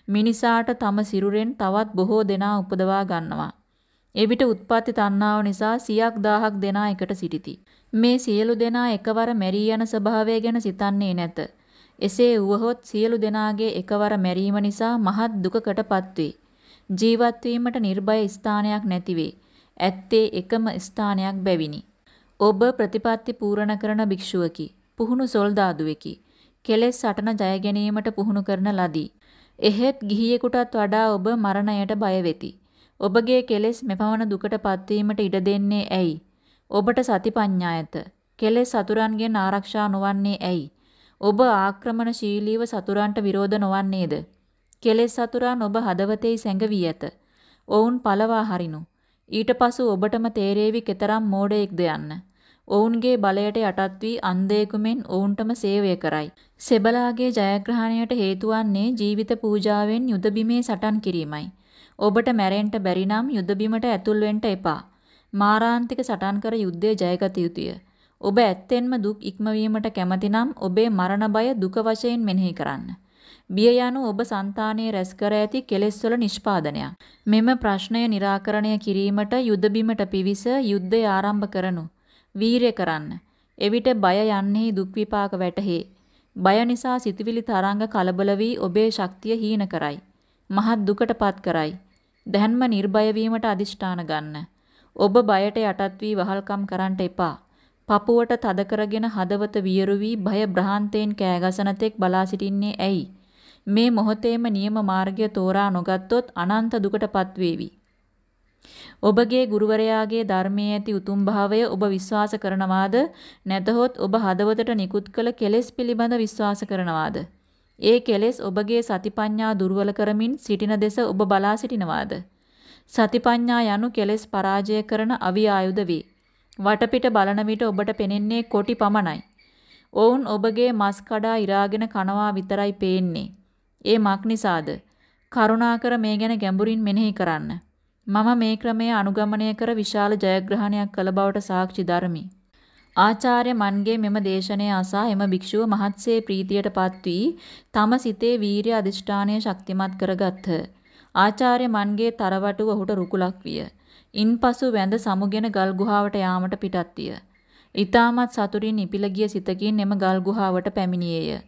A: මිනිසාට තම සිරුරෙන් තවත් බොහෝ දෙනා උපදවා ගන්නවා. එවිට උත්පත්ති තණ්හාව නිසා සියක් දහහක් දෙනා එකට සිටිති. මේ සියලු දෙනා එකවර මැරී යන ස්වභාවය ගැන සිතන්නේ නැත. එසේ වුවහොත් සියලු දෙනාගේ එකවර මැරීම නිසා මහත් දුකකටපත් වේ. ජීවත් වීමට නිර්භය ස්ථානයක් නැතිවේ. ඇත්තේ එකම ස්ථානයක් බැවිනි. ඔබ ප්‍රතිපත්ති පූර්ණ කරන භික්ෂුවකි. පුහුණු සොල්දාදුවෙකි. කෙලෙස් සටන ජය ගැනීමට පුහුණු කරන ලදී. එහෙත් ගිහියෙකුටත් වඩා ඔබ මරණයට බය වෙති. ඔබගේ කෙලෙස් මෙපමණ දුකටපත් වීමට ඉඩ දෙන්නේ ඇයි? ඔබට සතිපඤ්ඤායත. කෙලෙස් සතුරන්ගෙන් ආරක්ෂා නොවන්නේ ඇයි? ඔබ ආක්‍රමණශීලීව සතුරන්ට විරෝධ නොවන්නේද? කෙලෙස් සතුරන් ඔබ හදවතේ සැඟවී ඇත. ඔවුන් පළවා හරිනු. ඊට පසු ඔබටම තේරේවි කෙතරම් මෝඩයෙක්ද යන්න. ඔවුන්ගේ බලයට යටත් වී අන්ධයෙකු මෙන් ඔවුන්ටම සේවය කරයි. සෙබලාගේ ජයග්‍රහණයට හේතු වන්නේ ජීවිත පූජාවෙන් යුද බිමේ සටන් කිරීමයි. ඔබට මැරෙන්න බැරි නම් යුද බිමට ඇතුල් වෙන්න එපා. මාරාන්තික සටන් කර යුද්ධය ජයගත යුතුය. ඔබ ඇත්තෙන්ම දුක් ඉක්මවීමට කැමතිනම් ඔබේ මරණ බය දුක වශයෙන් මෙනෙහි කරන්න. බිය යනු ඔබ సంతානයේ රැස් කර ඇති කෙලෙස්වල නිෂ්පාදනයක්. මෙම ප්‍රශ්නය निराකරණය කිරීමට යුද බිමට පිවිස යුද්ධය ආරම්භ කරනු. වීරය කරන්න. එවිට බය යන්නේ දුක් විපාක වැටහි. බය නිසා සිතුවිලි තරංග කලබල වී ඔබේ ශක්තිය හීන කරයි. මහත් දුකටපත් කරයි. දැහන්ම නිර්භය වීමට අදිෂ්ඨාන ගන්න. ඔබ බයට යටත් වී වහල්කම් කරන්නට එපා. පපුවට තද කරගෙන හදවත වියරු වී භය බ්‍රහන්තෙන් කෑගසන තෙක් බලා සිටින්නේ ඇයි? මේ මොහොතේම නියම මාර්ගය තෝරා නොගත්තොත් අනන්ත දුකටපත් වේවි. ඔබගේ ගුරුවරයාගේ ධර්මයේ ඇති උතුම් භාවය ඔබ විශ්වාස කරනවාද නැතහොත් ඔබ හදවතට නිකුත් කළ කෙලෙස් පිළිබඳ විශ්වාස කරනවාද ඒ කෙලෙස් ඔබගේ සතිපඤ්ඤා දුර්වල කරමින් සිටින දෙස ඔබ බලා සිටිනවාද සතිපඤ්ඤා යනු කෙලෙස් පරාජය කරන අවි ආයුධ වේ වටපිට බලන විට ඔබට පෙනෙන්නේ කොටි පමණයි. ඔවුන් ඔබගේ මස් කඩා ඉරාගෙන කනවා විතරයි පේන්නේ. ඒ මක් නිසාද? කරුණාකර මේ ගැන ගැඹුරින් මෙනෙහි කරන්න. මම මේ ක්‍රමය අනුගමනය කර විශාල ජයග්‍රහණයක් කළ බවට සාක්ෂි දරමි. ආචාර්ය මන්ගේ මෙම දේශනය අසා එම භික්ෂුව මහත්සේ ප්‍රීතියටපත් වී තම සිතේ වීරිය අධිෂ්ඨානය ශක්තිමත් කරගත්හ. ආචාර්ය මන්ගේ තරවටුව ඔහුට රුකුලක් විය. ඉන්පසු වැඳ සමුගෙන ගල් ගුහාවට යාමට පිටත් විය. ඊටමත් සතුටින් ඉපිල ගිය සිතකින් එම ගල් ගුහාවට පැමිණියේය.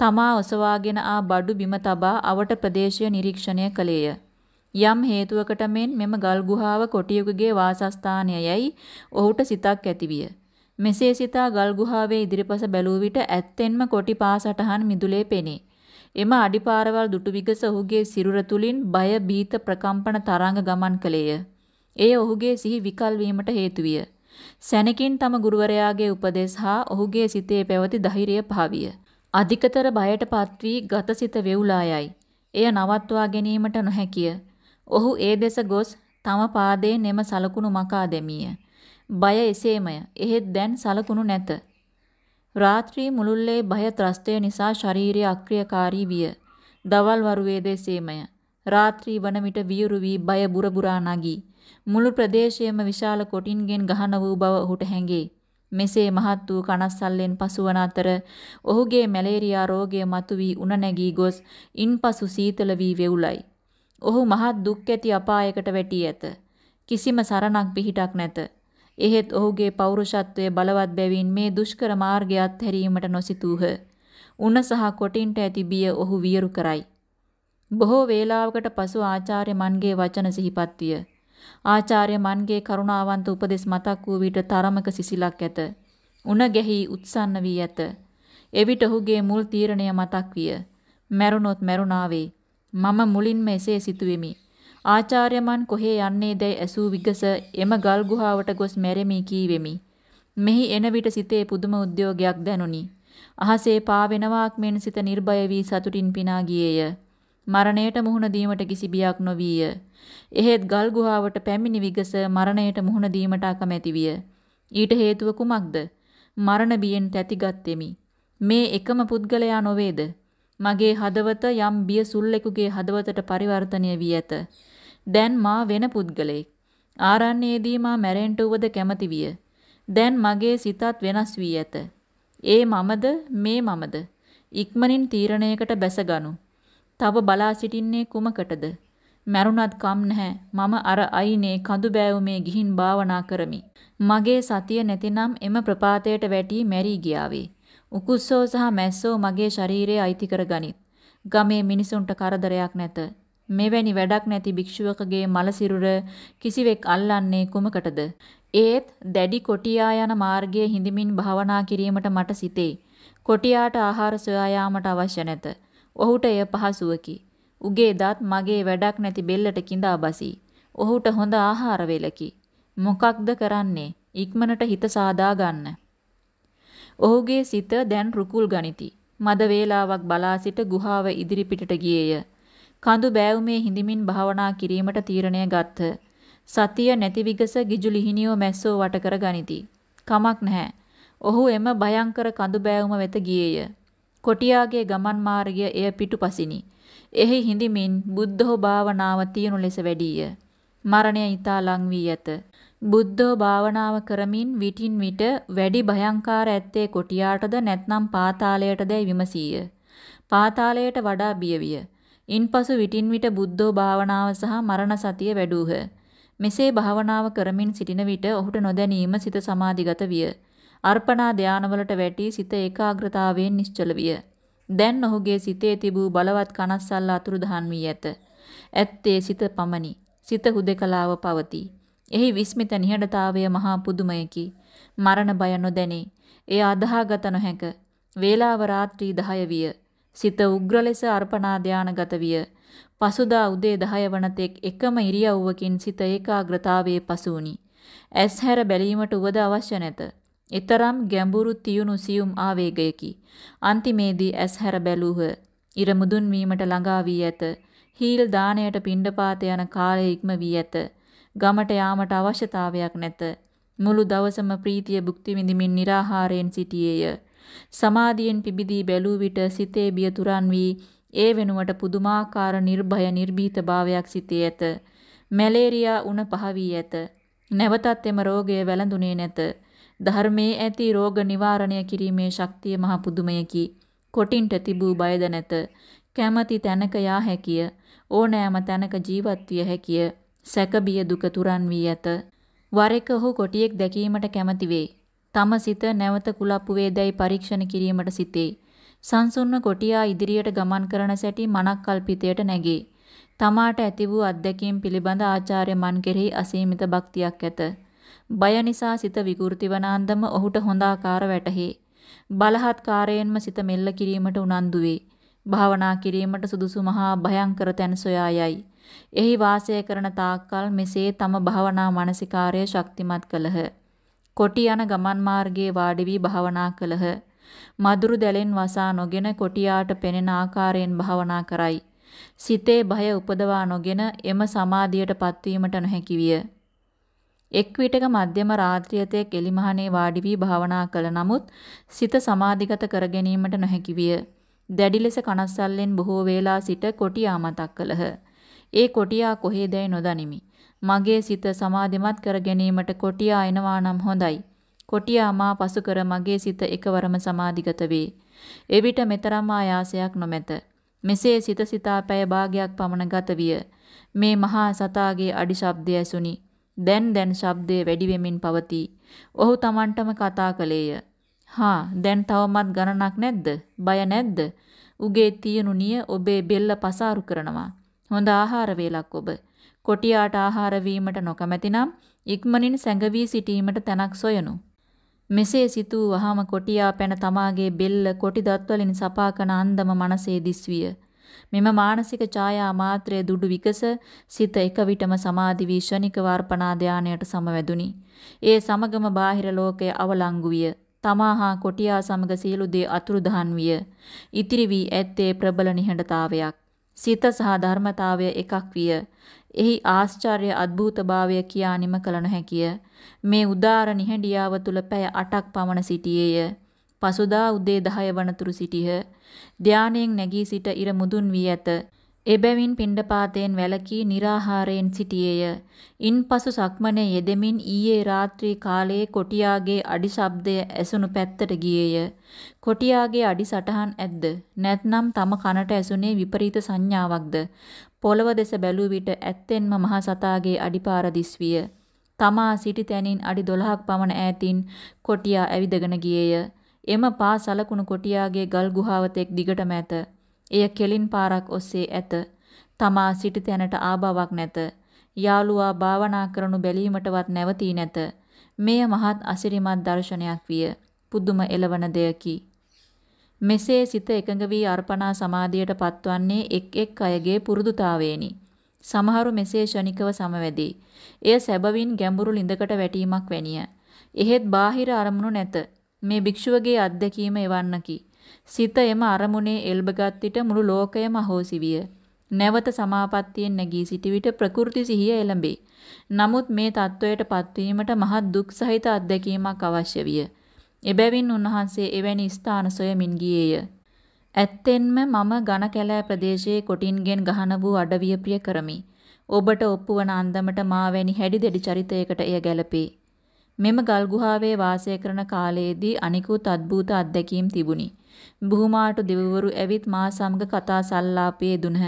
A: තමා ඔසවාගෙන ආ බඩු බිම තබා අවට ප්‍රදේශය නිරීක්ෂණය කළේය. යම් හේතුවකට මෙන් මෙම ගල් ගුහාව කොටියෙකුගේ වාසස්ථානයයි ඔහුට සිතක් ඇතිවිය. මෙසේ සිතා ගල් ගුහාවේ ඉදිරිපස බැලූ විට ඇත්තෙන්ම කොටි පාසටහන් මිදුලේ පෙනේ. එම අඩිපාරවල් දුටු විගස ඔහුගේ සිරුර තුලින් බය බීත ප්‍රකම්පන තරංග ගමන් කළේය. එය ඔහුගේ සිහි විකල් වීමට හේතු විය. සැනකින් තම ගුරුවරයාගේ උපදෙස් හා ඔහුගේ සිතේ පැවති ධෛර්යය පාවිය. අධිකතර බයටපත් වී ගතසිත වෙවුලා යයි. එය නවත්වා ගැනීමට නොහැකිය. ඔහු ඒ දෙස ගොස් තම පාදයෙන් එම සලකුණු මකා දැමීය. බය එසේමය. එහෙත් දැන් සලකුණු නැත. රාත්‍රී මුළුල්ලේ බය ත්‍රස්තය නිසා ශාරීරික අක්‍රියකාරී විය. දවල් වරුවේ දෙසේමය. රාත්‍රී වන විට වියුරු වී බය බුරබුරා නගී. මුළු ප්‍රදේශයම විශාල කොටින්ගෙන් ගහන වූ බව ඔහුට හැඟේ. මෙසේ මහත් වූ කනස්සල්ලෙන් පසුවන අතර ඔහුගේ මැලේරියා රෝගය මතුවී උණ නැගී ගොස් ඉන්පසු සීතල වී වෙවුලයි. ඔහු මහත් දුක් ඇති අපායකට වැටී ඇත. කිසිම සරණක් පිහිටක් නැත. එහෙත් ඔහුගේ පෞරුෂත්වය බලවත් බැවින් මේ දුෂ්කර මාර්ගය අත්හැරීමට නොසිතූහ. උණ සහ කොටින්ට ඇති බිය ඔහු වියරු කරයි. බොහෝ වේලාවකට පසු ආචාර්ය මන්ගේ වචන සිහිපත් විය. ආචාර්ය මන්ගේ කරුණාවන්ත උපදෙස් මතක් වූ විට තරමක සිසිලක් ඇත. උණ ගැහි උත්සන්න වී ඇත. එවිට ඔහුගේ මුල් තීරණය මතක් විය. මැරුණොත් මැරුණාවේ. මම මුලින්ම එසේ සිතුවෙමි. ආචාර්යමන් කොහේ යන්නේ දැයි ඇසූ විගස එම ගල් ගුහාවට ගොස් මැරෙමි කීවෙමි. මෙහි එන විට සිතේ පුදුම උද්‍යෝගයක් දැනුනි. අහසේ පාවෙනවාක් මෙන් සිත නිර්භය වී සතුටින් පිනා ගියේය. මරණයට මුහුණ දීමට කිසි බියක් නොවිය. එහෙත් ගල් ගුහාවට පැමිණි විගස මරණයට මුහුණ දීමට අකමැති විය. ඊට හේතුව කුමක්ද? මරණ බියෙන් තැතිගත්ෙමි. මේ එකම පුද්ගලයා නොවේද? මගේ හදවත යම් බිය සුල්ලෙකුගේ හදවතට පරිවර්තනය වී ඇත. දැන් මා වෙන පුද්ගලෙක්. ආරණ්‍යයේදී මා මැරෙන්න උවද කැමති විය. දැන් මගේ සිතත් වෙනස් වී ඇත. ඒ මමද මේ මමද? ඉක්මනින් තීරණයකට බැසගනු. තව බලා සිටින්නේ කුමකටද? මැරුණත් කම් නැහැ. මම අර අයිනේ කඳු බෑවුමේ ගිහින් භාවනා කරමි. මගේ සතිය නැතිනම් එම ප්‍රපාතයට වැටි මැරී ගියාවේ. උකුස්සෝ සහ මැස්සෝ මගේ ශරීරයේ අයිති කරගනිත්. ගමේ මිනිසුන්ට කරදරයක් නැත. මෙවැනි වැඩක් නැති භික්ෂුවකගේ මල සිරුර කිසිවෙක් අල්ලන්නේ කුමකටද? ඒත් දැඩි කොටියා යන මාර්ගයේ හිඳමින් භාවනා කිරීමට මට සිතේ. කොටියාට ආහාර සොයා යාමට අවශ්‍ය නැත. ඔහුට එය පහසුවකි. උගේ දත් මගේ වැඩක් නැති බෙල්ලට கிඳා බසී. ඔහුට හොඳ ආහාර වේලකි. මොකක්ද කරන්නේ? ඉක්මනට හිත සාදා ගන්න. ඔහුගේ සිත දැන් රුකුල් ගනිති. මද වේලාවක් බලා සිට ගුහාව ඉදිරි පිටට ගියේය. කඳු බෑවුමේ හිඳමින් භාවනා කිරීමට තීරණය ගත්හ. සතිය නැති විගස ගිජු ලිහිණියෝ මැස්සෝ වට කර ගනිති. කමක් නැහැ. ඔහු එම භයංකර කඳු බෑවුම වෙත ගියේය. කොටියාගේ ගමන් මාර්ගය එය පිටුපසිනි. එහි හිඳමින් බුද්ධෝ භාවනාව තියුණු ලෙස වැඩිය. මරණය ඊතා ලං වී ඇත. බුද්ධෝ භාවනාව කරමින් විටින් විට වැඩි භයංකාර ඇත්තේ කොටියාටද නැත්නම් පාතාලයටදයි විමසීය. පාතාලයට වඩා බියවිය. ඉන්පසු විටින් විට බුද්ධෝ භාවනාව සහ මරණ සතිය වැඩූහ. මෙසේ භාවනාව කරමින් සිටින විට ඔහුට නොදැනීම සිත සමාධිගත විය. අර්පණා ධානවලට වැටි සිත ඒකාග්‍රතාවයෙන් නිශ්චල විය. දැන් ඔහුගේ සිතේ තිබූ බලවත් කනස්සල්ල අතුරුදහන් වී ඇත. ඇත්තේ සිත පමණි. සිත හුදකලාව පවතී. එහි විස්මිත නිහඬතාවය මහා පුදුමයකි. මරණ බය නොදැනේ. එය අදාහගත නොහැක. වේලාව රාත්‍රී 10 විය. සිත උග්‍ර ලෙස අර්පණා ධානගත විය. පසුදා උදේ 10 වන තෙක් එකම ඉරියව්වකින් සිත ඒකාග්‍රතාවයේ පසු වුනි. ඇස් හැර බැලීමට උවද අවශ්‍ය නැත. ඊතරම් ගැඹුරු තියුණු සියුම් ආවේගයකි. අන්තිමේදී ඇස් හැර බැලූහ. ඉර මුදුන් වීමට ළඟා වී ඇත. හීල් දාණයට පිණ්ඩපාත යන කාලය ඉක්ම වී ඇත. ගමට යාමට අවශ්‍යතාවයක් නැත. මුළු දවසම ප්‍රීතිය භුක්ති විඳිමින් निराහාරයෙන් සිටියේය. සමාධියෙන් පිබිදී බැලූ විට සිතේ බිය තුරන් වී ඒ වෙනුවට පුදුමාකාර නිර්භය නිර්භීත භාවයක් සිටී ඇත. මැලේරියා උණ පහ වී ඇත. නැවතත් එම රෝගය වැළඳුනේ නැත. ධර්මයේ ඇති රෝග නිවාරණය කිරීමේ ශක්තිය මහ පුදුමයකි. කොටින්ට තිබූ බයද නැත. කැමැති තැනක යා හැකිය. ඕනෑම තැනක ජීවත් විය හැකිය. සැක බිය දුක තුරන් වී ඇත. වර එක ඔහු කොටියෙක් දැකීමට කැමැති වේ. තම සිත නැවත කුලප්පු වේදයි පරීක්ෂණ කිරීමට සිටේ. සංසුන්ව කොටියා ඉදිරියට ගමන් කරන සැටි මනක් කල්පිතයට නැගේ. තමාට ඇති වූ අත්දැකීම් පිළිබඳ ආචාර්ය මන් කෙරෙහි අසීමිත භක්තියක් ඇත. බය නිසා සිත විකෘති වන අන්දම ඔහුට හොඳ ආකාර වැටහි. බලහත්කාරයෙන්ම සිත මෙල්ල කිරීමට උනන්දු වේ. භාවනා කිරීමට සුදුසු මහා භයංකර තැන් සොයා යයි. එහි වාසය කරන තාක්කල් මෙසේ තම භාවනා මානසිකාරය ශක්තිමත් කළහ. කොටි යන ගමන් මාර්ගයේ වාඩි වී භාවනා කළහ. මදුරු දැලෙන් වසා නොගෙන කොටියාට පෙනෙන ආකාරයෙන් භාවනා කරයි. සිතේ භය උපදවා නොගෙන එම සමාධියට පත්වීමට නොහැකි විය. එක් විටක මධ්‍යම රාත්‍රියතේ එලිමහනේ වාඩි වී භාවනා කළ නමුත් සිත සමාධිගත කර ගැනීමට නොහැකි විය. දැඩි ලෙස කනස්සල්ලෙන් බොහෝ වේලා සිට කොටියා මතක් කළහ. ඒ කොටියා කොහේදැයි නොදනිමි. මගේ සිත සමාධිමත් කර ගැනීමට කොටියා එනවා නම් හොඳයි. කොටියා මා පසු කර මගේ සිත එකවරම සමාධිගත වේ. එවිට මෙතරම් ආයාසයක් නොමැත. මෙසේ සිත සිතා පැය භාගයක් පමණ ගත විය. මේ මහා සතාගේ අඩි ශබ්දය ඇසුනි. දැන් දැන් ශබ්දය වැඩි වෙමින් පවතී. ඔහු Tamanටම කතා කළේය. හා දැන් තවමත් ගණනක් නැද්ද? බය නැද්ද? උගේ තියනු නිය ඔබේ බෙල්ල පසාරු කරනවා. හොඳ ආහාර වේලක් ඔබ. කොටියාට ආහාර වීමට නොකමැතිනම් ඉක්මනින් සැඟවී සිටීමට තැනක් සොයනු. මෙසේ සිතූ වහම කොටියා පැන තමාගේ බෙල්ල කොටි දත්වලින් සපා කන අන්දම මනසේ දිස්විය. මෙම මානසික ඡායා මාත්‍රය දුඩු විකස සිත එක විටම සමාධි වී ශනික වර්පණා ධානයට සමවැදුනි. ඒ සමගම බාහිර ලෝකය අවලංගු විය. තමා හා කොටියා සමග සියලු දේ අතුරුදහන් විය. ඉතිරි වී ඇත්තේ ප්‍රබල නිහඬතාවයක්. සිත සහ ධර්මතාවය එකක් විය. එහි ආශ්චර්ය අద్භූතභාවය කියා නිම කළ නොහැකිය. මේ උදාර නිහඬියාව තුල පැය 8ක් පමණ සිටියේය. පසුදා උදේ 10 වනතුරු සිටිහ. ධානයෙන් නැගී සිට ඉර මුදුන් වී ඇත. එබැවින් පිණ්ඩපාතයෙන් වැළකී निराහාරයෙන් සිටියේය. ඉන්පසු සක්මනේ යෙදෙමින් ඊයේ රාත්‍රී කාලයේ කොටියාගේ අඩි ශබ්දය ඇසුණු පැත්තට ගියේය. කොටියාගේ අඩි සටහන් ඇද්ද? නැත්නම් තම කනට ඇසුනේ විපරීත සංඥාවක්ද? පොළව දෙස බැලූ විට ඇත්තෙන්ම මහ සතාගේ අඩිපාර දිස්විය. තමා සිටි තැනින් අඩි 12ක් පමණ ඈතින් කොටියා ඇවිදගෙන ගියේය. එම පා සලකුණු කොටියාගේ ගල් ගුහාව තෙක් දිගටම ඇත. එය කෙලින් පාරක් ඔස්සේ ඇත. තමා සිටි තැනට ආබාවක් නැත. යාළුවා භාවනා කරනු බැලීමටවත් නැවතී නැත. මෙය මහත් අසිරිමත් දර්ශනයක් විය. පුදුම එළවන දෙයකි. මෙසේ සිත එකඟ වී අර්පණා සමාධියට පත්වන්නේ එක් එක් අයගේ පුරුදුතාවේනි. සමහරු මෙසේ ෂණිකව සමවැදී. එය සැබවින් ගැඹුරු ලිඳකට වැටීමක් වැනිය. එහෙත් බාහිර අරමුණු නැත. මේ භික්ෂුවගේ අත්දැකීම එවන්නකි. සිත එම අරමුණේ එල්බගත් විට මුළු ලෝකයම අහෝසි විය. නැවත සමාපත්තියෙන් නැගී සිටි විට ප්‍රකෘති සිහිය එළඹේ. නමුත් මේ தত্ত্বයට පත්වීමට මහත් දුක් සහිත අත්දැකීමක් අවශ්‍ය විය. එබැවින් උන්වහන්සේ එවැනි ස්ථාන සොයමින් ගියේය. ඇත්තෙන්ම මම ඝන කැලෑ ප්‍රදේශයේ කොටින්ගෙන් ගහන වූ අඩවිය ප්‍රිය කරමි. ඔබට ඔප්පු වන අන්දමට මා වැනි හැඩි දෙඩි චරිතයකට එය ගැළපේ. මෙම ගල් ගුහාවේ වාසය කරන කාලයේදී අනිකුත් අద్భుත අත්දැකීම් තිබුණි. බුහුමාටු දෙවිවරු ඇවිත් මා සමග කතා සල්ලාපයේ දුනහ.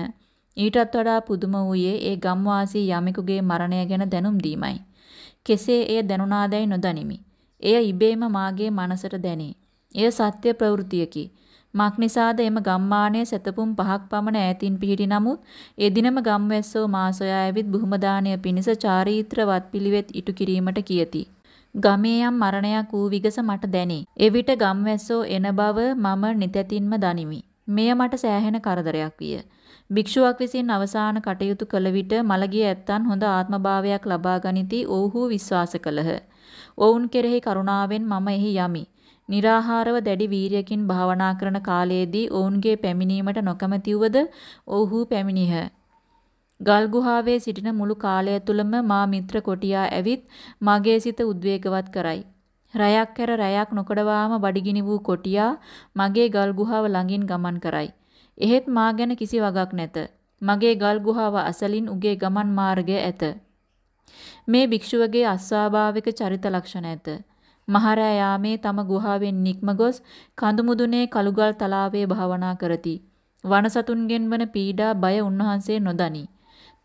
A: ඊටත් වඩා පුදුම වූයේ ඒ ගම්වාසී යමෙකුගේ මරණය ගැන දැනුම් දීමයි. කෙසේ එය දැනුණාදැයි නොදනිමි. එය ඉබේම මාගේ මනසට දැනේ. එය සත්‍ය ප්‍රවෘතියකි. මක් නිසාද එම ගම්මානයේ සතපුම් පහක් පමණ ඈතින් පිහිටි නමුත් එදිනම ගම්වැස්සෝ මා සොයා ඇවිත් බුහුම දාණය පිණිස චාරීත්‍ර වත්පිළිවෙත් ඉටු කිරීමට කියති. ගමේ යම් මරණයක් වූ විගස මට දැනේ. එවිට ගම්වැස්සෝ එන බව මම නිතැතින්ම දනිමි. මෙය මට සෑහෙන කරදරයක් විය. භික්ෂුවක් විසින් අවසාන කටයුතු කළ විට මළගිය ඇත්තන් හොඳ ආත්මභාවයක් ලබා ගනිති ඔව්හු විශ්වාස කළහ. ඔවුන් කෙරෙහි කරුණාවෙන් මම එහි යමි. निराහාරව දැඩි වීරියකින් භාවනා කරන කාලයේදී ඔවුන්ගේ පැමිණීමට නොකමැති වූද ඔව්හු පැමිණිහ. ගල් ගුහාවේ සිටින මුළු කාලය තුලම මා මිත්‍ර කොටියා ඇවිත් මගේ සිත උද්වේගවත් කරයි. රැයක් කර රැයක් නොකඩවාම බඩගිනි වූ කොටියා මගේ ගල් ගුහාව ළඟින් ගමන් කරයි. එහෙත් මා ගැන කිසි වගක් නැත. මගේ ගල් ගුහාව අසලින් උගේ ගමන් මාර්ගය ඇත. මේ භික්ෂුවගේ අස්වාභාවික චරිත ලක්ෂණ ඇත. මහරෑ යාමේ තම ගුහාවෙන් නික්ම ගොස් කඳු මුදුනේ කළුගල් තලාවේ භාවනා කරති. වනසතුන්ගෙන් වන පීඩා බය උන්වහන්සේ නොදනි.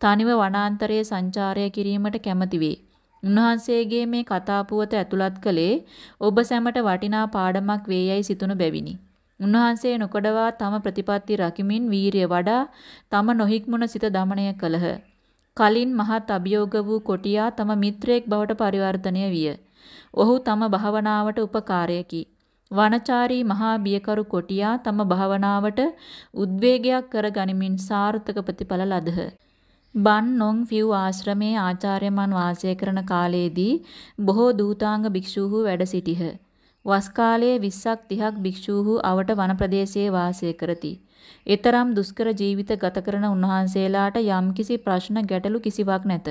A: තනිව වනාන්තරයේ සංචාරය කිරීමට කැමති වේ. උන්වහන්සේගේ මේ කතා පුවත ඇතුළත් කළේ ඔබ සැමට වටිනා පාඩමක් වේයයි සිතන බැවිනි. උන්වහන්සේ නොකඩවා තම ප්‍රතිපත්ති රකිමින් වීරිය වඩා තම නොහික්මුණ සිත দমনය කළහ. කලින් මහත් අභියෝග වූ කොටියා තම මිත්‍රයෙක් බවට පරිවර්තනය විය. ඔහු තම භාවනාවට උපකාරයකි. වනචාරී මහා බියකරු කොටියා තම භාවනාවට උද්වේගයක් කර ගනිමින් සාර්ථක ප්‍රතිඵල ලදහ. බන් නොන් ෆිව් ආශ්‍රමයේ ආචාර්යමන් වාසය කරන කාලයේදී බොහෝ දූතාංග භික්ෂූහු වැඩ සිටිහ. වස් කාලයේ 20ක් 30ක් භික්ෂූහු අවට වන ප්‍රදේශයේ වාසය කරති. එතරම් දුෂ්කර ජීවිත ගත කරන උන්වහන්සේලාට යම්කිසි ප්‍රශ්න ගැටලු කිසිවක් නැත.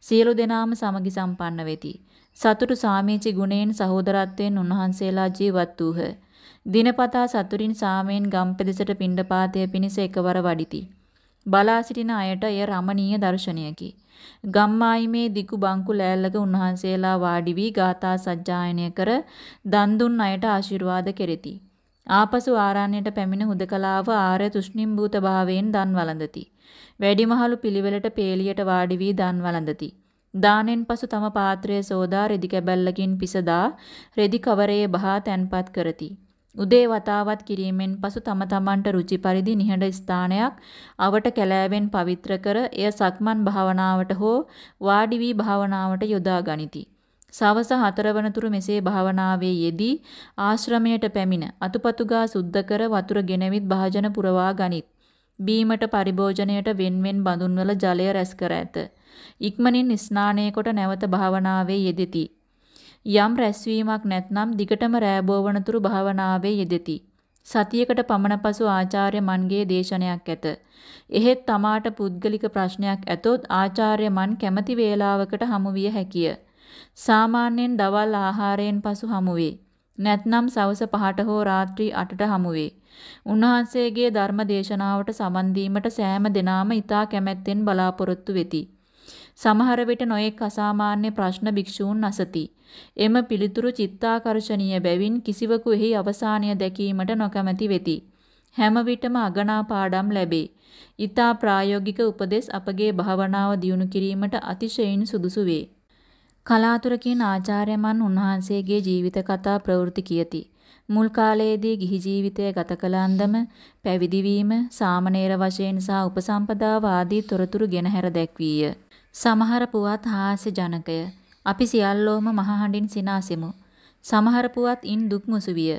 A: සියලු දෙනාම සමගි සම්පන්න වෙති. සතුටු සාමීචි ගුණයෙන් සහෝදරත්වයෙන් උන්වහන්සේලා ජීවත් වූහ. දිනපතා සතුරින් සාමයෙන් ගම් පෙදෙසට පිණ්ඩපාතය පිණිස එකවර වඩිති. බලා සිටින අයට එය රමණීය දර්ශනයකි. ගම්මායිමේ දිගු බංකු ලෑල්ලක උන්වහන්සේලා වාඩි වී ගාථා සජ්ජායනය කර දන් දුන් අයට ආශිර්වාද කෙරෙති. ආපසු ආරණ්‍යයට පැමිණ හුදකලාව ආර්ය තුෂ්ණිම්භූත භාවයෙන් දන් වළඳති. වැඩිමහලු පිළිවෙලට පේලියට වාඩි වී දන් වළඳති. දානෙන් පසු තම පාත්‍රය සෝදා රෙදි කැබැල්ලකින් පිසදා රෙදි කවරයේ බහා තැන්පත් කරති. උදේ වතාවත් කිරීමෙන් පසු තම තමන්ට රුචි පරිදි නිහඬ ස්ථානයක් අවට කැලෑවෙන් පවිත්‍ර කර එය සක්මන් භාවනාවට හෝ වාඩි වී භාවනාවට යොදා ගනිති. සවස 4 වනතුරු මෙසේ භාවනාවේ යෙදී ආශ්‍රමයට පැමිණ අතුපතුගා සුද්ධ කර වතුර ගෙනවිත් භාජන පුරවා ගනිත්. බීමට පරිභෝජනයට වෙන්වෙන් බඳුන්වල ජලය රැස් කර ඇත. ඉක්මනින් ස්නානය කොට නැවත භාවනාවේ යෙදෙති. යම් රැස්වීමක් නැත්නම් දිගටම රෑබෝවනතුරු භාවනාවේ යෙදෙති. සතියකට පමණ පසු ආචාර්ය මන්ගේ දේශනයක් ඇත. එහෙත් තමාට පුද්ගලික ප්‍රශ්නයක් ඇතොත් ආචාර්ය මන් කැමති වේලාවකට හමු විය හැකිය. සාමාන්‍යයෙන් දවල් ආහාරයෙන් පසු හමු වේ. නැත්නම් සවස 5ට හෝ රාත්‍රී 8ට හමු වේ. උන්වහන්සේගේ ධර්ම දේශනාවට සමන් දීමට සෑම දිනාම ඊතා කැමැත්තෙන් බලාපොරොත්තු වෙති. සමහර විට නොයෙක් අසාමාන්‍ය ප්‍රශ්න භික්ෂූන් අසති. එම පිළිතුරු චිත්තාකර්ෂණීය බැවින් කිසිවකු එහි අවසානය දැකීමට නොකමැති වෙති. හැම විටම අගනා පාඩම් ලැබේ. ඊතා ප්‍රායෝගික උපදෙස් අපගේ භාවනාව දියුණු කිරීමට අතිශයින් සුදුසු වේ. කලාතුරකින් ආචාර්යමන් උන්වහන්සේගේ ජීවිත කතා ප්‍රවෘත්ති කියති. මුල් කාලයේදී ගිහි ජීවිතය ගත කළ අන්දම පැවිදි වීම, සාමණේර වශයෙන් සහ උපසම්පදාව ආදී තොරතුරු ගෙනහැර දැක්වීය. සමහර පුවත් හාස්‍ය ජනකය. අපි සියල්ලෝම මහහඬින් සිනාසෙමු. සමහර පුවත් ඉන් දුක් මුසු විය.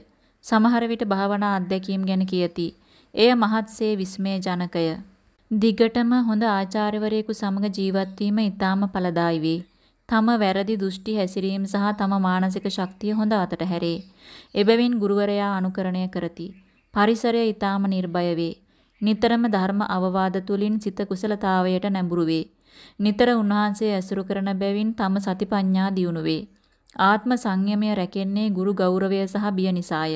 A: සමහර විට භාවනා අත්දැකීම් ගැන කියති. එය මහත්සේ විස්මය ජනකය. දිගටම හොඳ ආචාර්යවරයෙකු සමග ජීවත් වීම ඊටාම ඵලදායි වේ. තම වැරදි දෘෂ්ටි හැසිරීම සහ තම මානසික ශක්තිය හොඳ අතට හැරේ. එබැවින් ගුරුවරයා අනුකරණය කරති. පරිසරය ඊටාම නිර්භය වේ. නිතරම ධර්ම අවවාද තුලින් සිත කුසලතාවයට නැඹුරු වේ. නිතර උන්වහන්සේ ඇසුරු කරන බැවින් තම සතිපඤ්ඤා දියුණු වේ. ආත්ම සංයමය රැකෙන්නේ ගුරු ගෞරවය සහ බිය නිසාය.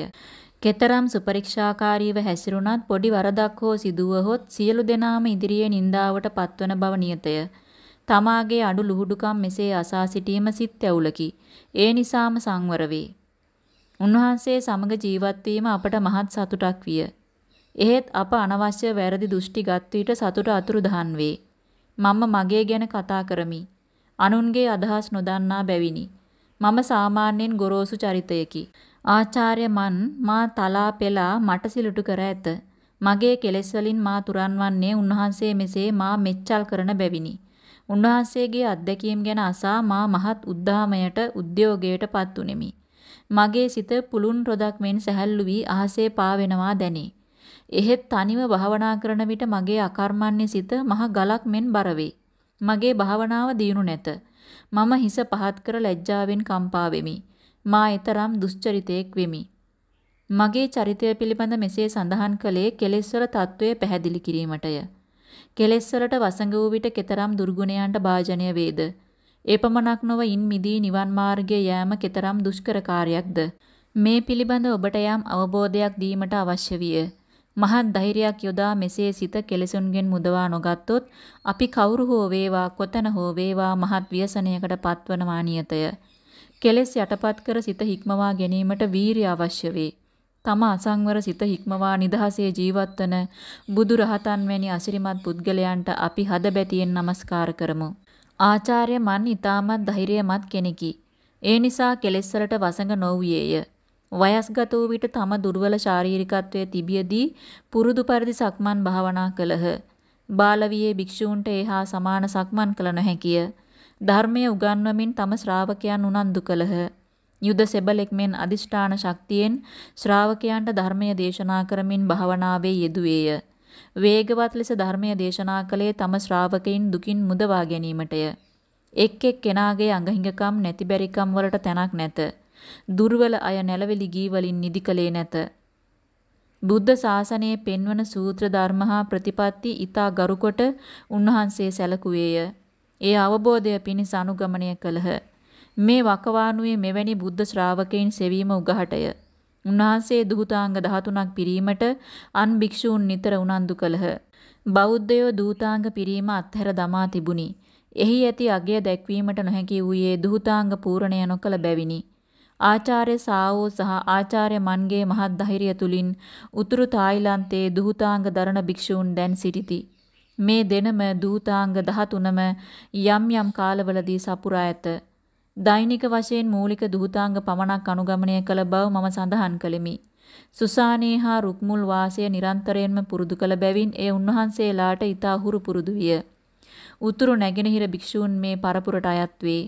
A: කෙතරම් සුපරීක්ෂාකාරීව හැසිරුණත් පොඩි වරදක් හෝ සිදුවහොත් සියලු දෙනාම ඉදිරියේ නින්දාවට පත්වන බව නියතය. තමාගේ අඩු ලුහුඩුකම් මෙසේ අසා සිටීම සිත් ඇවුලකි. ඒ නිසාම සංවර වේ. උන්වහන්සේ සමග ජීවත් වීම අපට මහත් සතුටක් විය. එහෙත් අප අනවශ්‍ය වැරදි දෘෂ්ටි ගත් විට සතුට අතුරුදහන් වේ. මම මගේ ගැන කතා කරමි. අනුන්ගේ අදහස් නොදන්නා බැවිනි. මම සාමාන්‍යයෙන් ගොරෝසු චරිතයකි. ආචාර්ය මන් මා තලා පෙලා මට සිලුටු කර ඇත. මගේ කෙලෙස් වලින් මා තුරන්වන්නේ උන්වහන්සේ මෙසේ මා මෙච්චල් කරන බැවිනි. උන්වහන්සේගේ අත්දැකීම් ගැන අසා මා මහත් උද්දාමයට උද්‍යෝගයට පත් උනේමි. මගේ සිත පුළුන් රොදක් මෙන් සැහැල්ලු වී අහසේ පාවෙනවා දැනේ. එහෙත් තනිව භාවනා කරන විට මගේ අකර්මණ්‍ය සිත මහ ගලක් මෙන් බර මගේ භාවනාව දියුණු නැත. මම හිස පහත් කර ලැජ්ජාවෙන් කම්පා වෙමි. මා ඊතරම් දුස්චරිතයෙක් වෙමි. මගේ චරිතය පිළිබඳ මෙසේ සඳහන් කළේ කෙලෙස්වල తත්වය පැහැදිලි කිරීමටය. කෙලෙස්වලට වසඟ වූ විට කෙතරම් දුර්ගුණයන්ට භාජනය වේද? එපමණක් නොව ඉන් මිදී නිවන් මාර්ගයේ යෑම කෙතරම් දුෂ්කර කාර්යයක්ද? මේ පිළිබඳ ඔබට යම් අවබෝධයක් දීමට අවශ්‍ය විය. මහත් ධෛර්යයක් යොදා මෙසේ සිත කෙලෙසුන්ගෙන් මුදවා නොගත්තොත් අපි කවුරු හෝ වේවා කොතන හෝ වේවා මහත් ව්‍යසනයකට පත්වනවා නියතය. කෙලෙස් යටපත් කර සිත හික්මවා ගැනීමට වීරිය අවශ්‍ය වේ. තම අසංවර සිත හික්මවා නිදහසේ ජීවත්වන බුදු රහතන් වැනි අසිරිමත් පුද්ගලයන්ට අපි හදබැතියෙන් নমස්කාර කරමු. ආචාර්ය මන් ඊටමත් ධෛර්යමත් කෙනෙකි. ඒ නිසා කෙලෙස් වලට වසඟ නොවුයේය. වයස්ගත වූ විට තම දුර්වල ශාරීරිකත්වයේ තිබියදී පුරුදු පරිදි සක්මන් භාවනා කළහ. බාලවියේ භික්ෂූන්ට එහා සමාන සක්මන් කළ නොහැකිය. ධර්මයේ උගන්වමින් තම ශ්‍රාවකයන් උනන්දු කළහ. යුද සෙබලෙක් මෙන් අදිෂ්ඨාන ශක්තියෙන් ශ්‍රාවකයන්ට ධර්මය දේශනා කරමින් භාවනාවේ යෙදුවේය. වේගවත් ලෙස ධර්මය දේශනා කළේ තම ශ්‍රාවකයින් දුකින් මුදවා ගැනීමටය. එක් එක් කෙනාගේ අඟහිඟකම් නැතිබැරිකම් වලට තැනක් නැත. දුර්වල අය නැලවිලි ගී වලින් නිදි කලේ නැත. බුද්ධ ශාසනයේ පෙන්වන සූත්‍ර ධර්ම හා ප්‍රතිපatti ඊතා ගරුකොට උන්වහන්සේ සැලකුවේය. ඒ අවබෝධය පිණිස අනුගමනය කළහ. මේ වකවානුවේ මෙවැනි බුද්ධ ශ්‍රාවකයන් සෙවීම උගහටය. උන්වහන්සේ දූතාංග 13ක් පිරීමට අන් භික්ෂූන් නිතර උනන්දු කළහ. බෞද්ධයෝ දූතාංග පිරීම අත්හැර දමා තිබුණි. එහි ඇති අගය දැක්වීමට නොහැකි වූයේ දූතාංග පූර්ණය නොකළ බැවිනි. ආචාර්ය සාවෝ සහ ආචාර්ය මන්ගේ මහත් ධෛර්යය තුලින් උතුරු තායිලන්තයේ දූතාංග දරණ භික්ෂූන් දැන් සිටිති. මේ දෙනම දූතාංග 13ම යම් යම් කාලවලදී සපුරා ඇත. දෛනික වශයෙන් මූලික දුහතාංග පමණක් අනුගමනය කළ බව මම සඳහන් කළෙමි. සුසානේ හා රුක්මුල් වාසය නිරන්තරයෙන්ම පුරුදු කළ බැවින් එය උන්වහන්සේලාට ඊතා හුරු පුරුදු විය. උතුරු නැගෙනහිර භික්ෂූන් මේ පරපුරට අයත් වේ.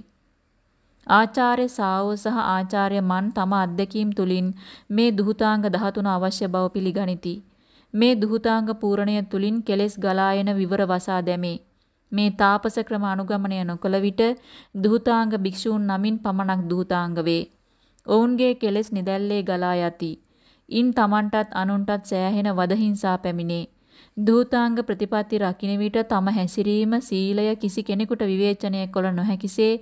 A: ආචාර්ය සාවෝ සහ ආචාර්ය මන් තම අත්දැකීම් තුලින් මේ දුහතාංග 13 අවශ්‍ය බව පිළිගනිති. මේ දුහතාංග පූර්ණය තුලින් කෙලෙස් ගලා එන විවර වසා දැමේ. මේ තාපස ක්‍රම අනුගමනය නොකළ විට දුහතාංග භික්ෂූන් නමින් පමණක් දුහතාංග වේ. ඔවුන්ගේ කෙලෙස් නිදැල්ලේ ගලා යති. ඉන් තමන්ටත් අනුන්ටත් සෑහෙන වදහිංසා පැමිණේ. දූතාංග ප්‍රතිපatti රකින්න විට තම හැසිරීම සීලය කිසි කෙනෙකුට විවේචනය කළ නොහැකිසේ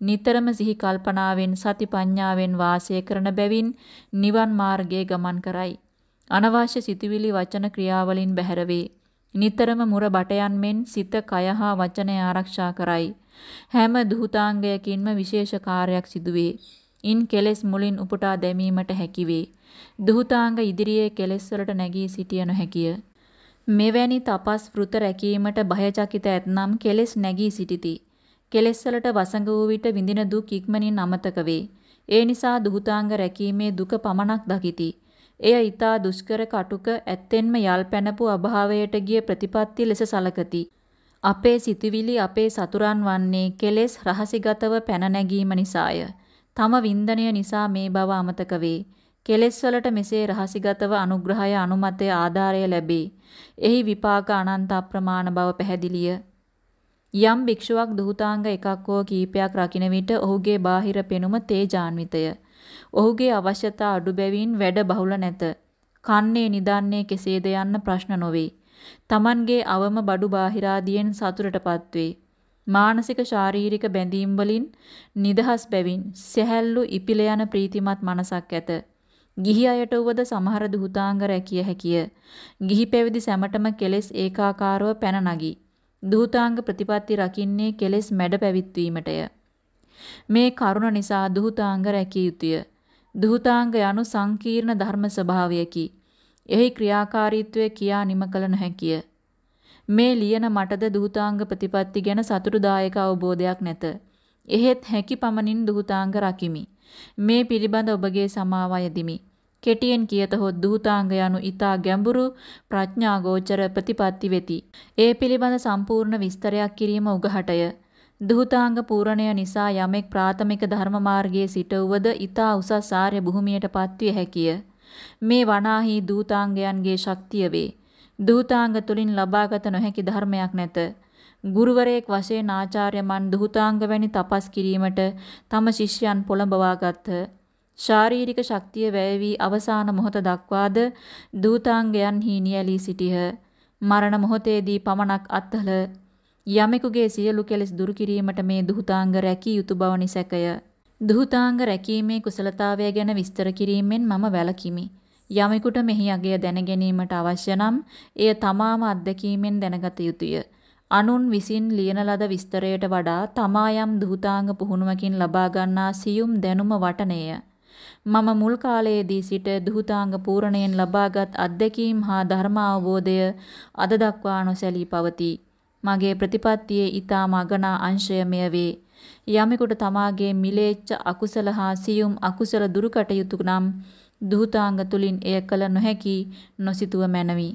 A: නිතරම සිහි කල්පනාවෙන් සති පඤ්ඤාවෙන් වාසය කරන බැවින් නිවන් මාර්ගයේ ගමන් කරයි. අනවශ්‍ය සිතුවිලි වචන ක්‍රියාවලින් බැහැර වේ. නිතරම මුර බටයන් මෙන් සිත කය හා වචනය ආරක්ෂා කරයි. හැම දුහතාංගයකින්ම විශේෂ කාර්යයක් සිදුවේ. ඉන් කෙලෙස් මුලින් උපුටා දැමීමට හැකිවේ. දුහතාංග ඉදිරියේ කෙලෙස් වලට නැගී සිටිය නොහැකිය. මෙවැනි තපස් වෘත රැකීමට භයචකිත ඇතනම් කෙලෙස් නැගී සිටිති. කෙලෙස් වලට වසඟ වූ විට විඳින දුක් ඉක්මනින් අමතක වේ. ඒ නිසා දුහතාංග රැකීමේ දුක පමණක් දකිති. එය ඊතා දුෂ්කර කටුක ඇත්තෙන්ම යල් පැනපු අභාවයට ගිය ප්‍රතිපත්ති ලෙස සලකති. අපේ සිතුවිලි අපේ සතුරන් වන්නේ කෙලෙස් රහසිගතව පැන නැගීම නිසාය. තම වින්දනය නිසා මේ බව අමතක වේ. කෙලෙස් වලට මෙසේ රහසිගතව අනුග්‍රහය අනුමතය ආධාරය ලැබේ. එහි විපාක අනන්ත අප්‍රමාණ බව පැහැදිලිය. යම් භික්ෂුවක් දුහතාංග එකක් හෝ කීපයක් රකින්න විට ඔහුගේ බාහිර පෙනුම තේජාන්විතය. ඔහුගේ අවශ්‍යතා අඩු බැවින් වැඩ බහුල නැත. කන්නේ නිදන්නේ කෙසේද යන්න ප්‍රශ්න නොවේ. Tamanගේ අවම බඩු බාහිරාදියෙන් සතුටටපත් වේ. මානසික ශාරීරික බැඳීම් වලින් නිදහස් බැවින් සැහැල්ලු ඉපිල යන ප්‍රීතිමත් මනසක් ඇත. ගිහි අයට උවද සමහර දුහතාංග රැකිය හැකිය. ගිහි පැවිදි සැමටම කෙලෙස් ඒකාකාරව පැන නගී. දුහතාංග ප්‍රතිපatti රකින්නේ කෙලෙස් මැඩ පැවිත්වීමටය. මේ කරුණ නිසා දුහතාංග රැකිය යුතුය. දුහතාංග යනු සංකීර්ණ ධර්ම ස්වභාවයකි. එහි ක්‍රියාකාරීත්වය කියා නිම කළ නොහැකිය. මේ ලියන මටද දුහතාංග ප්‍රතිපatti ගැන සතුටුදායක අවබෝධයක් නැත. එහෙත් හැකි පමණින් දුහතාංග රකිමි. මේ පිළිබඳ ඔබගේ සමාව යදිමි. කෙටියෙන් කියතහොත් දුහතාංග යනු ඊතා ගැඹුරු ප්‍රඥා ගෝචර ප්‍රතිපatti වෙති. ඒ පිළිබඳ සම්පූර්ණ විස්තරයක් කිරීම උගහටය. දුහතාංග පූර්ණය නිසා යමෙක් ප්‍රාථමික ධර්ම මාර්ගයේ සිට උවද ඊතා උසස් ආර්ය භූමියට පත්විය හැකිය. මේ වනාහි දූතාංගයන්ගේ ශක්තිය වේ. දූතාංග තුලින් ලබාගත නොහැකි ධර්මයක් නැත. ගුරුවරයෙක් වශයෙන් ආචාර්ය මන් දුහතාංග වැනි තපස් කිරීමට තම ශිෂ්‍යයන් පොළඹවා ගත්හ. ශාරීරික ශක්තිය වැය වී අවසාන මොහොත දක්වාද දූතාංගයන්හි නියැලී සිටියහ. මරණ මොහොතේදී පමණක් අත්හළ යමෙකුගේ සියලු කෙලෙස් දුරු කිරීමට මේ දුහතාංග රැකිය යුතු බව නිසැකය. දුහතාංග රැකීමේ කුසලතාවය ගැන විස්තර කිරීමෙන් මම වැළකිමි. යමෙකුට මෙහි අගය දැන ගැනීමට අවශ්‍ය නම් එය තමාම අත්දැකීමෙන් දැනගත යුතුය. අනුන් විසින් ලියන ලද විස්තරයට වඩා තමා යම් දුහතාංග පුහුණුවකින් ලබා ගන්නා සියුම් දැනුම වටනේය. මම මුල් කාලයේදී සිට දුහතාංග පූර්ණයෙන් ලබාගත් අත්දැකීම් හා ධර්ම අවබෝධය අද දක්වා නොසැලී පවතී. මගේ ප්‍රතිපත්තියේ ඊටා මගනා අංශය මෙය වේ. යමෙකුට තමාගේ මිලේච්ඡ අකුසල හා සියුම් අකුසල දුරු කටයුතු නම් දුහතාංග තුලින් එය කළ නොහැකි නොසිතුව මැනවි.